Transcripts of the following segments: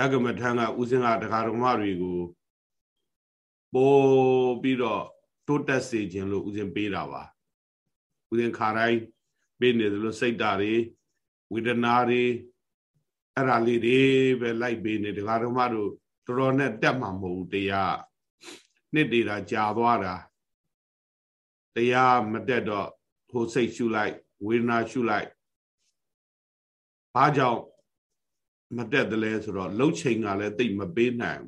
ဓကမထံကဥစဉ်ကဒကာတော်မတွေကိုပို့ပြီးတော့တိုးတက်စေခြင်းလို့ဥစဉ်ပေးတာပါဥစဉ်ခါတိုင်းပေးနေသလိုစိတ်ဓာတ်တွေဝေဒနာတွေအဲ့ဒါလေးတွေပဲလိုက်ပေးနေဒကာတော်မတို့တော်တော်နဲ့တက်မှာမဟုတ်ဘူးတရားနှစ်တည်တာကြာသွားတာတရားမတက်တော့ဟိုစိတ်ရှုလိုက်ဝေဒနာရှုလိုက်ဘာကြောင့် မတက်တယ်လဲဆိုတော့လှုပ်ချိန်ကလည်းတိတ်မပေးနိုင်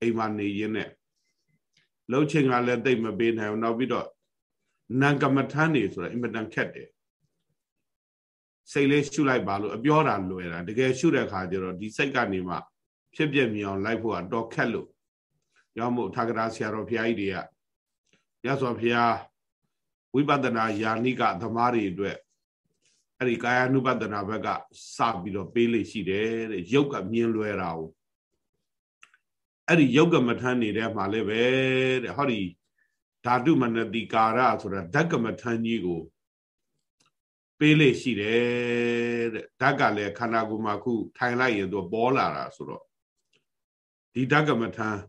အိမ်မှာနေရင်းနဲ့လှုပ်ချိန်ကလည်းတိတ်မပေးနိုင်ဘူးနောက်ပြီးတော့နံကမထမ်းနေဆိုတော့အင်မတန်ခက်တယ်စိတ်လေးရှုလိုက်ပါလို့အပြောတာလွယ်တာတကယ်ရှုတဲ့အခါကျတော့ဒီစိတ်ကနေမှဖြစ်ပြမြအောင်လိုက်ဖို့ကတော့ခက်လို့ရောက်မို့ထာဂရဆရာတော်ဘုရားကြီးတွေကရသော်ဘုရားဝိပဿနာယာနိကသမားတွေအတွက် အဲ့ဒီကာယ ानु ပတနာဘက်ကစပြီးတော့ပေးလိရှိတယ်တဲ့ယုတ်ကမြင်လွယ်တာကိုအဲ့ဒီယုတ်ကမထမ်းနေတဲ့မှာလည်းပဲတဲ့ဟောဒီဓာတုမနတိကာရဆိုတာဓကမထမ်းကြီးကိုပေးလိရှိတယ်တဲ့ဓာတ်ကလည်းခန္ဓာကိုယ်မှာခုထိုင်လိုက်ရင်သူပေါ်လာတာဆိုတော့ဒီဓကမထမ်း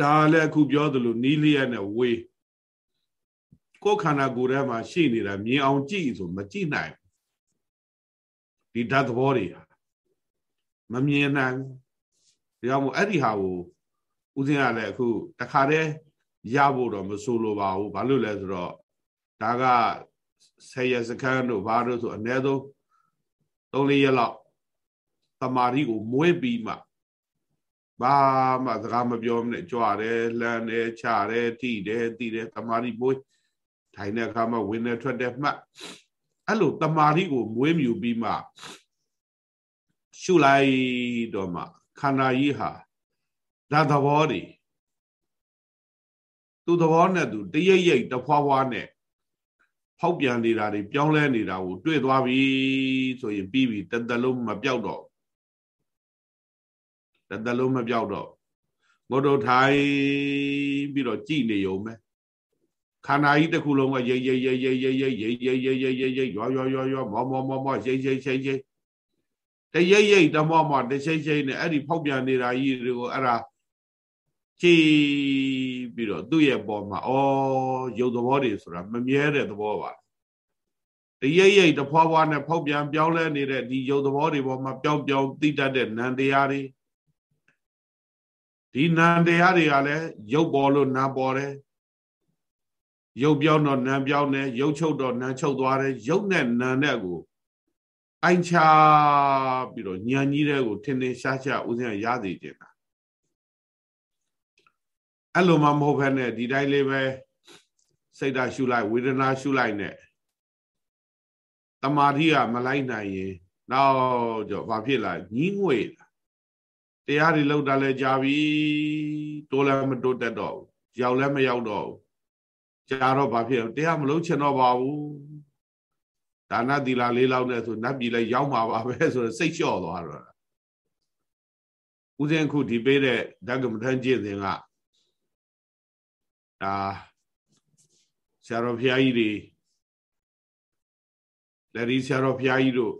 ဒါလည်းအခုပြောသလိုနီးလျက်နဲ့ဝေး ကိုယ်ခန္ဓာကိုယ်ထဲမှာရှိနေတာမြင်အောင်ကြည့်ဆိုမကြည့်နိုင်ဒီဓာတ်သဘောတွေမမြင်နိုင်ဒါကြောင့်မို့အဲ့ဒီဟာကိုဦးဇင်းကလည်းအခုတခါတည်းရဖို့တော့မဆိုလိုပါဘူးဘာလို့လဲဆိုတော့ဒါကဆယ်ရစခန်းတို့ဘာလို့ဆိုအ ਨੇ ဆုံး၃၄ရက်လောက်တမာရီကိုမွေးပြီးမှဘာမှစကားမပြောမနဲ့ကြွတယ်လှမ်းတယ်ချတယ်ထိတယ်တီးတယ်တမာရီမွေး ထိုင်တဲ့အခါမှာဝင်နေထွက်တဲ့မှတ်အဲ့လိုတမာတိကိုမွေးမြူပြီးမှရှုလိုက်တော့မှခန္ဓာကြီးဟာဒါသဘောတွေသူသဘောနဲ့သူတရိပ်ရိပ်တဖွာဖွာနဲ့ဖောက်ပြန်နေတာတွေပြောင်းလဲနေတာကိုတွေ့သွားပြီဆိုရင်ပြီးပြီတသက်လုံးမပြောက်တော့တသက်လုံးမပြောက်တော့ငုတ်တို့ထိုင်ပြီးတော့ကြည်နေုံပဲ ခန္ဓာကြီးတစ်ခုလုံးကရိပ်ရိပ်ရိပ်ရိပ်ရိပ်ရိပ်ရိပ်ရိပ်ရိပ်ရိပ်ရိပ်ရိပ်ရွာရွာရွာရွာမောမောမောမောရိပ်ရိပ်ရိပ်ရိပ်တရိပ်ရိပ်တမောမောတချိတ်ချိတ်နဲ့အဲ့ဒီဖောက်ပြန်နေတာကြီးတွေကိုအဲ့ဒါကြည်ပြီးတော့သူ့ရဲ့ပေါ်မှာဩရုပ်သဘောတွေဆိုတာမမြဲတဲ့သဘောပါတရိပ်ရိပ်တဖွာဖွာနဲ့ဖောက်ပြန်ပြောင်းလဲနေတဲ့ဒီရုပ်သဘောတွေပေါ်မှာပြောင်းပြောင်းသိတတ်တဲ့နံတရားတွေဒီနံတရားတွေကလည်းရုပ်ပေါ်လို့နံပေါ်တယ် ရုပ်ပြောင်းတော့နံပြောင်းတယ်ရုပ်ချုပ်တော့နံချုပ်သွားတယ်ရုပ်နဲ့နံနဲ့ကိုအိုင်ချပြီးတော့ညံကြီးတဲ့ကိုထင်းထင်းရှားရှားဦးဇင်းရရသေးတယ်အဲ့လိုမှမဟုတ်ဘဲနဲ့ဒီတိုင်းလေးပဲစိတ်ဓာတ်ရှုလိုက်ဝေဒနာရှုလိုက်နဲ့တမာတိကမလိုက်နိုင်ရင်နောက်ကြောဘာဖြစ်လာညင်းငွေလာတရားတွေလောက်တာလဲကြာပြီတိုးလည်းမတိုးတတ်တော့ဘူးရောက်လည်းမရောက်တော့ဘူး ကြာတော့ဘာဖြစ်တရားမလုံးချင်တော့ပါဘူးဒါနသီလာလေးလောက်နဲ့ဆိုနတ်ပြည်လည်းရောက်မှာပါပဲဆိုတော့စိတ်လျှော့သွားတော့ဦးဇင်းခုဒီပေးတဲ့ဓကမထန်ကျင့်စဉ်ကဒါဆရာတော်ဘုရားကြီးတွေလက်ဒီဆရာတော်ဘုရားကြီးတို့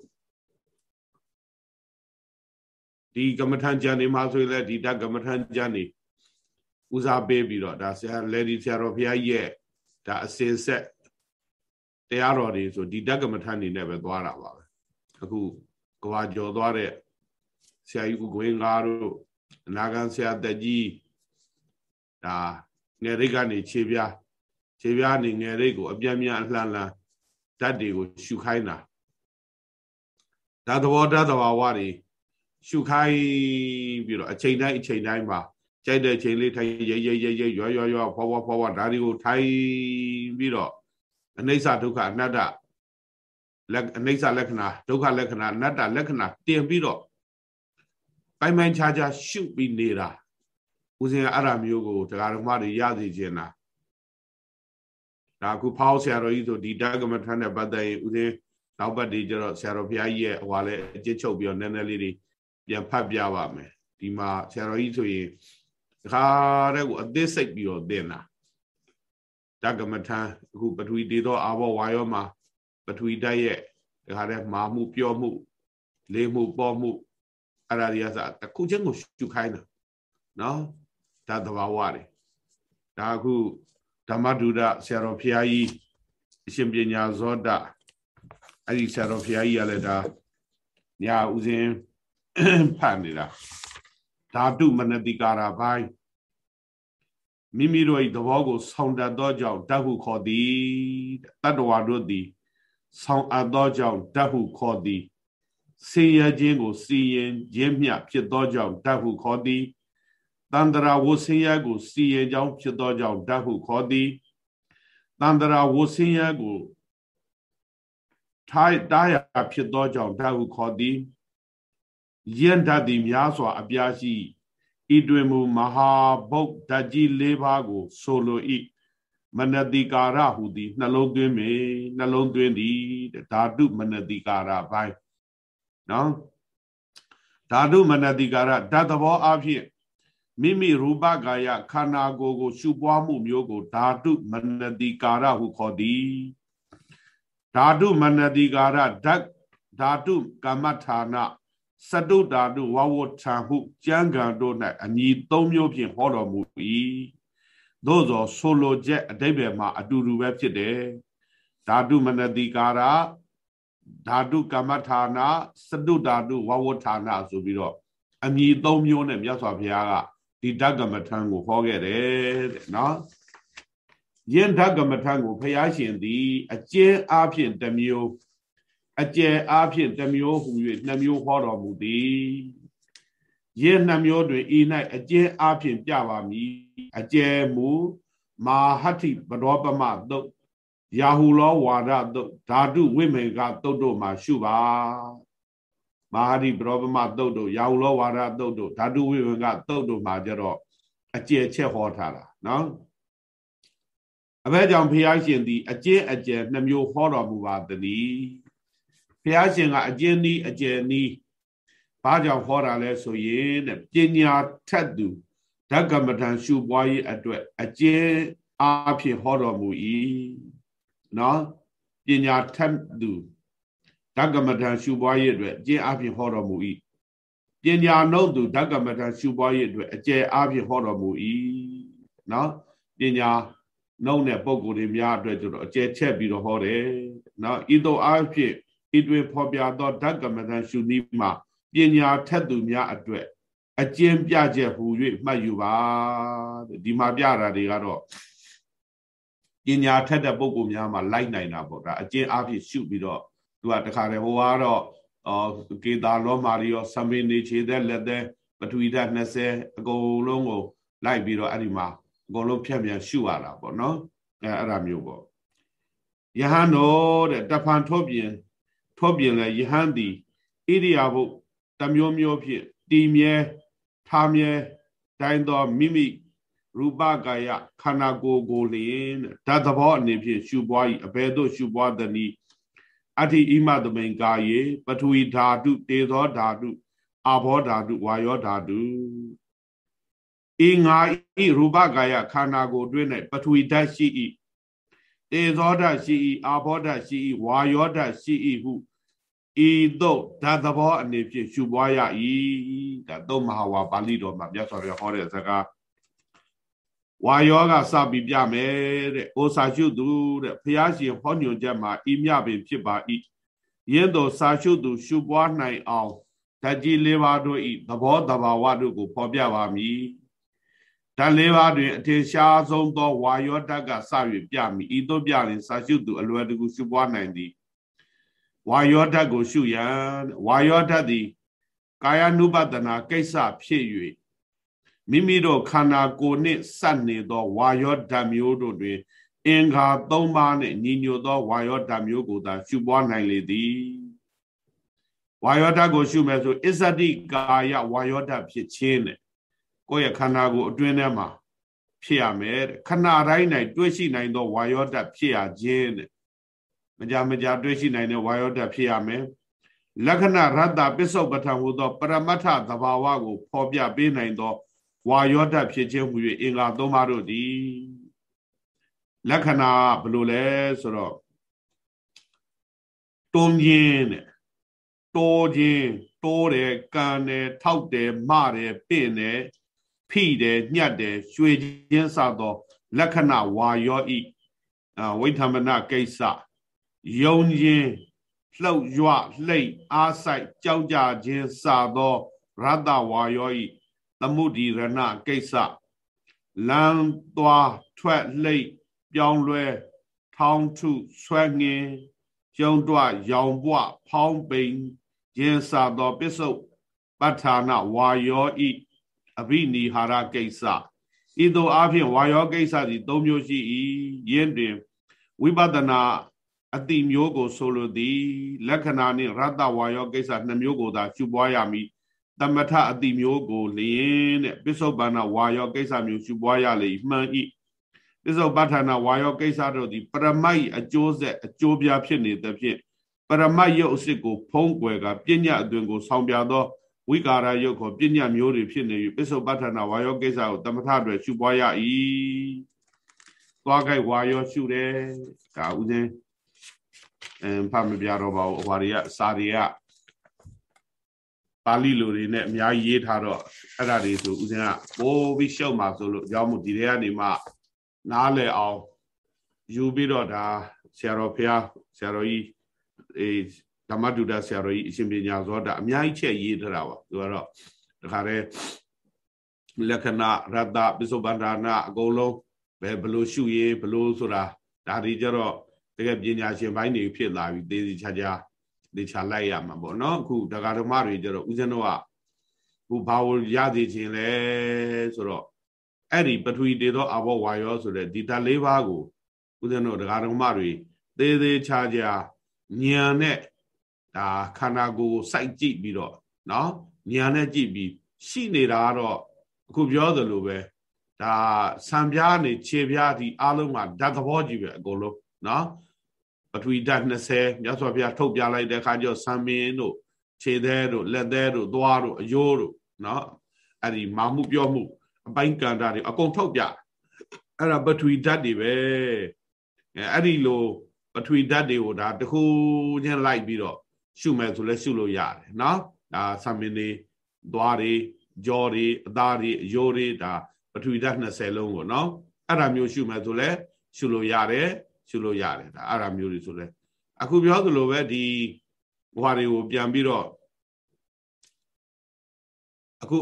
ဒီကမ္မထန်ကျမ်းနေမှာဆိုရင်လည်းဒီဓကမ္မထန်ကျမ်းနေဦးစားပေးပြီးတော့ဒါဆရာလက်ဒီဆရာတော်ဘုရားကြီးရဲ့ ဒါအစင်ဆက်တရားတော်တွေဆိုဒီဓကမထန်နေနဲ့ပဲသွားတာပါပဲအခုကဘာကျော်သွားတဲ့ဆရာကြီးဦးကွင်းကားတို့အနာဂံဆရာတက်ကြီးဒါငယ်ရိတ်ကနေခြေပြားခြေပြားနေငယ်ရိတ်ကိုအပြင်းပြင်းအလှမ်းလှမ်းဓာတ်တွေကိုရှုခိုင်းတာဓာတ်သဘောဓာတ်သဘာဝတွေရှုခိုင်းပြီးတော့အချိန်တိုင်းအချိန်တိုင်းမှာ ကြိုက်တဲ့ချိန်လေးထိုင်ရိပ်ရိပ်ရိပ်ရိပ်ရွရွရွဖွာဖွာဖွာဖွာဒါတွေကိုထိုင်ပြီးတော့အနိစ္စဒုက္ခအနတ္တလက်အနိစ္စလက္ခဏာဒုက္ခလက္ခဏာအနတ္တလက္ခဏာတင်ပြီးတော့ပိုင်ပိုင်ခြားခြားရှုပြီးနေတာဦးဇင်းအဲ့ဒါမျိုးကိုတရားဓမ္မတွေရသိခြင်းလားဒါအခုဖောက်ဆရာတော်ကြီးဆိုဒီတက္ကမထမ်းတဲ့ပတ်သက်ရင်ဦးဇင်းနောက်ပတ်ဒီကျတော့ဆရာတော်ဘုရားကြီးရဲ့ဟွာလဲအကျစ်ချုပ်ပြီးတော့နည်းနည်းလေးတွေပြန်ဖတ်ပြပါမယ်ဒီမှာဆရာတော်ကြီးဆိုရင် ခါတဲ့ကိုအသေးစိတ်ပြီးတော့သင်တာတက္ကမထမ်းအခုပထဝီတေသောအာဘောဝါယောမှာပထဝီတိုက်ရဲ့ဒီခါတဲ့မာမှုပြောမှု လေးမှုပေါ်မှုအဲ့ဒါတွေကစတစ်ခုချင်းကိုရှုခိုင်းတာနော်ဒါသဘာဝတွေဒါအခုဓမ္မဒုဒဆရာတော်ဖျားကြီးအရှင်ပညာဇောတအဲ့ဒီဆရာတော်ဖျားကြီးကလည်းဒါညာဥစဉ်ဖတ်နေတာဓာတုမနတိကာရဘိုင်း မိမိတို့၏သဘောကို ဆောင်းတတ်သောကြောင့်ဓာတ်ဟုခေါ်သည်တတ္တဝါတို့သည် ဆောင်းအပ်သောကြောင့်ဓာတ်ဟုခေါ်သည်ဆင်းရဲခြင်းကိုစီရင်ခြင်းမျှဖြစ်သောကြောင့်ဓာတ်ဟုခေါ်သည်တန္တရာဝဆင်းရဲကိုစီရင်ကြောင်းဖြစ်သောကြောင့်ဓာတ်ဟုခေါ်သည်တန္တရာဝဆင်းရဲကိုထိုက်တားရဖြစ်သောကြောင့်ဓာတ်ဟုခေါ်သည်ယဉ်ဓာတ်သည်များစွာအပြားရှိ ဤတွင်မူမဟာဗုဒ္ဓကြီး၄ပါးကို ဆိုလို၏မနတိကာရဟူသည်နှလုံးသွင်းမေနှလုံးသွင်းသည်ဓာတုမနတိကာရဘိုင်းနော်ဓာတုမနတိကာရဓာတ်သဘောအဖြစ်မိမိရူပကာယခန္ဓာကိုယ်ကို ရှုပွားမှုမျိုးကိုဓာတုမနတိကာရဟုခေါ်သည်ဓာတုမနတိကာရဓာတ်ဓာတုကမ္မဌာန စတုဓာတုဝဝထံဟုကျမ်းဂန်တို့၌အညီသုံးမျိုးဖြင့်ဟောတော်မူ၏သို့သောဆိုလိုချက်အတိပ္ပယ်မှာအတူတူပဲဖြစ်တယ်ဓာတုမနတိကာရဓာတုကမ္မဌာနစတုဓာတုဝဝဌာနဆိုပြီးတော့အညီသုံးမျိုးနဲ့မြတ်စွာဘုရားကဒီဓကမထံကိုဟောခဲ့တယ်တဲ့နော်ယင်ဓကမထံကိုဘုရားရှင်သည်အကျဉ်းအားဖြင့်တစ်မျိုး အကျယ်အားဖြင့်တစ်မျိုးဟူ၍နှစ်မျိုးဟောတော်မူသည်ယင်နှစ်မျိုးတွင်ဤ၌အကျဉ်းအားဖြင့်ပြပါမည်အကျယ်မူမာဟတိပရောပမသုတ်ရာဟုလောဝါဒသုတ်ဓာတုဝိမေကသုတ်တို့မှာရှုပါမာဟတိပရောပမသုတ်တို့ရာဟုလောဝါဒသုတ်တို့ဓာတုဝိမေကသုတ်တို့မှာကြတော့အကျယ်ချက်ဟောထားတာနော်အဘဲကြောင့်ဘုရားရှင်သည်အကျဉ်းအကျယ်နှမျိုးဟောတော်မူပါသည် ဘုရားရှင်ကအကျဉ်းနီးအကျယ်နီးဘာကြောင့်ဟောတာလဲဆိုရင်တဲ့ပညာထက်သူဓကမထံရှုပွားရေးအတွက်အကျဉ်းအားဖြင့်ဟောတော်မူ၏နော်ပညာထက်သူဓကမထံရှုပွားရေးအတွက်အကျဉ်းအားဖြင့်ဟောတော်မူ၏ပညာနှုတ်သူဓကမထံရှုပွားရေးအတွက်အကျယ်အားဖြင့်ဟောတော်မူ၏နော်ပညာနှုတ်တဲ့ပုံကိုယ်တွေများအတွက်ကျတော့အကျယ်ချက်ပြီးတော့ဟောတယ်နော်ဤသို့အားဖြင့် ဤတွင်ဖော်ပြသောဓကမထံရှုနည်းမှာပညာထက်သူများအတွက်အကျဉ်းပြချက်ဟူ၍မှတ်ယူပါဒီမှာပြတာတွေကတော့ပညာထက်တဲ့ပုံကိုများမှာလိုက်နိုင်တာပေါ့ဒါအကျဉ်းအားဖြင့်ရှုပြီးတော့သူကတခါတည်းဟိုကတော့အော်ကေတာလောမာရီရောသမေနေခြေသက်လက်သက်ပထဝီဓာတ်20အကုန်လုံးကိုလိုက်ပြီးတော့အဲ့ဒီမှာအကုန်လုံးဖြတ်ပြန်ရှုရတာပေါ့နော်အဲအဲ့ဒါမျိုးပေါ့ယဟန်တော်တဲ့တဖန်ထုတ်ပြင် ထုတ်ပြင်လဲယဟန်သည်ဣရိယာပုတမျိုးမျိုးဖြင့်တည်မြဲထားမြဲတိုင်းသောမိမိရူပကာယခန္ဓာကိုယ်ကိုလျင်ဓာတ်သဘောအနေဖြင့်ရှုပွား၏အဘယ်သို့ရှုပွားသနည်းအဋ္ဌိဣမသမိန်ကာယေပထဝီဓာတုတေသောဓာတုအာဘောဓာတုဝါယောဓာတုဤငါဤရူပကာယခန္ဓာကိုယ်တွင်၌ပထဝီဓာတ်ရှိ၏တေသောဓာတ်ရှိ၏အာဘောဓာတ်ရှိ၏ဝါယောဓာတ်ရှိ၏ဟု ဤသို့ဓာတ်သဘောအနေဖြင့်ရှုပွားရ၏ဒါသုံးမဟာဝါပါဠိတော်မှာမြတ်စွာဘုရားဟောတဲ့စကားဝါယောကစပြီးပြမယ်တဲ့။အိုစာရှုသူတဲ့ဘုရားရှင်ဟောညွှန်ချက်မှာဤမြပင်ဖြစ်ပါ၏။ယင်းသောစာရှုသူ ရှုပွားနိုင်အောင်ဓာတ်ကြီးလေးပါးတို့ဤသဘောတဘာဝတို့ကိုဖော်ပြပါမည်။ဓာတ်လေးပါးတွင်အထင်ရှားဆုံးသောဝါယောဓာတ်ကစ၍ပြမည်။ဤသို့ပြရင်စာရှုသူအလွယ်တကူရှုပွားနိုင်သည်။ ဝါယောဓာတ်ကိုရှုရန်ဝါယောဓာတ်သည်ကာယ ानु ပတနာကိစ္စဖြစ်၍မိမိတို့ခန္ဓာကိုယ်နှင့်စပ်နေသောဝါယောဓာတ်မျိုးတို့တွင် အင်္ဂါ၃ပါးနှင့်ညီညွတ်သောဝါယောဓာတ်မျိုးကိုသာရှုပွားနိုင်လေသည်ဝါယောဓာတ်ကိုရှုမယ်ဆိုအစ္ဆတိကာယဝါယောဓာတ်ဖြစ်ခြင်းနဲ့ကိုယ့်ရဲ့ခန္ဓာကိုယ်အတွင်းထဲမှာဖြစ်ရမယ်ခဏတိုင်း၌တွေ့ရှိနိုင်သောဝါယောဓာတ်ဖြစ်ရခြင်းတဲ့ မကြမကြတွေ့ရှိနိုင်တဲ့ဝါယောဓာတ်ဖြစ်ရမယ်လက္ခဏာရတ္တပစ္စုပ္ပထံဟူသောပရမတ္ထသဘာဝကို ဖော်ပြပေးနိုင်သောဝါယောဓာတ်ဖြစ်ခြင်းဟူ၍အင်္ဂါသုံးပါးတို့သည်လက္ခဏာဘယ်လိုလဲဆိုတော့တွန်းခြင်းတဲ့တိုးခြင်းတိုးတယ်ကန်တယ်ထောက်တယ်မတယ်ပင့်တယ်ဖိတယ်ညှက်တယ်ရွှေချင်းစသော လက္ခဏာဝါယောဤဝိသမနကိစ္စ ယုံခြင်းလှုပ်ရွလှိတ်အားဆိုင်ကြောက်ကြခြင်းစသောရတ္တဝါယောဤသမုဒိရဏကိစ္စလမ်းသွားထွက်လှိတ်ပြောင်းလဲထောင်းထုဆွဲငင်ကျုံတွရောင်ပွဖောင်းပိန်ခြင်းစသောပစ္စုပ္ပဋ္ဌာနဝါယောဤအဘိနိဟာရကိစ္စဤသို့အဖြစ်ဝါယောကိစ္စသည်၃မျိုးရှိ၏ယင်းတွင်ဝိပဿနာ အတိမျိုးကိုဆိုလိုသည်လက္ခဏာနှင့်ရတ္တဝါယောကိစ္စနှမျိုးကိုသာရှုပွားရမည်တမထအတိမျိုးကိုလျင်တဲ့ပစ္စုပန်နာဝါယောကိစ္စမျိုးရှုပွားရလေမှန်၏ပစ္စုပဋ္ဌာနာဝါယောကိစ္စတို့သည်ပရမိုက်အကျိုးဆက်အကျိုးပြဖြစ်နေသဖြင့်ပရမတ်ရုပ်အစစ်ကိုဖုံးကွယ်ကပညာအသွင်ကိုဆောင်ပြသောဝိကာရယုတ်ခေါ်ပညာမျိုးတွေဖြစ်နေ၍ပစ္စုပ္ပတ္ထနာဝါယောကိစ္စကိုတမထတွေရှုပွားရ၏သွားခိုက်ဝါယောရှုတယ်ဒါဥစဉ် အမ်ဖတ်မပြတော့ပါဘူးဟွာတွေကစာတွေကပါဠိလိုတွေနဲ့အများကြီးရေးထားတော့အဲ့ဒါတွေဆိုဥစဉ်ကပိုးပြီးရှုပ်မှာဆိုလို့အကြောင်းမို့ဒီတွေကနေမှနားလည်အောင်ယူပြီးတော့ဒါဆရာတော်ဖះဆရာတော်ကြီးအေးဓမ္မတုဒ္ဒဆရာတော်ကြီးအရှင်ပညာဇောတာအများကြီးချက်ရေးထားတာပါသူကတော့တခါတည်းလက္ခဏာရတ္တပစ္စုပ္ပန္ဒနာအကုန်လုံးဘယ်ဘလို့ရှုရေးဘလို့ဆိုတာဒါတွေကြတော့ တကယ်ပညာရှင်ဘိုင်းတွေဖြစ်လာပြီသေသေးချာချာသေချာလိုက်ရမှာပေါ့နော်အခုဒကာဓမ္မတွေကြတော့ဦးဇင်းတို့ကခုဘာဝရသေးခြင်းလဲဆိုတော့အဲ့ဒီပထဝီတေသောအဘောဝါယောဆိုတဲ့ဒီဓာတ်၄ပါးကိုဦးဇင်းတို့ဒကာဓမ္မတွေသေးသေးချာချာဉာဏ်နဲ့ဒါခန္ဓာကိုယ်ကိုစိုက်ကြည့်ပြီးတော့နော်ဉာဏ်နဲ့ကြည့်ပြီးရှိနေတာကတော့အခုပြောသလိုပဲဒါဆံပြားနေခြေပြားဒီအလုံးကဓာတ်သဘောကြီးပဲအကုန်လုံးနော် ပထဝီဓာတ်20မြတ်စွာဘုရားထုတ်ပြလိုက်တဲ့အခါကျဆံမင်းတို့ခြေသေးတို့လက်သေးတို့သွားတို့အယိုးတို့နော်အဲ့ဒီမာမှုပြောမှုအပိုင်းကန္တာတွေအကုန်ထုတ်ပြအဲ့ဒါပထဝီဓာတ်တွေပဲအဲ့ဒီလိုပထဝီဓာတ်တွေကိုဒါတခုချင်းလိုက်ပြီးတော့ရှုမယ်ဆိုလဲရှုလို့ရတယ်နော်ဒါဆံမင်းတွေသွားတွေကြောတွေအသားတွေအယိုးတွေဒါပထဝီဓာတ်20လုံးကိုနော်အဲ့ဒါမျိုးရှုမယ်ဆိုလဲရှုလို့ရတယ် ရှုလို့ရတယ်ဒါအဲ့ဒါမျိုးတွေဆိုလဲအခုပြောသလိုပဲဒီဟွာတွေကိုပြန်ပြီးတော့အခု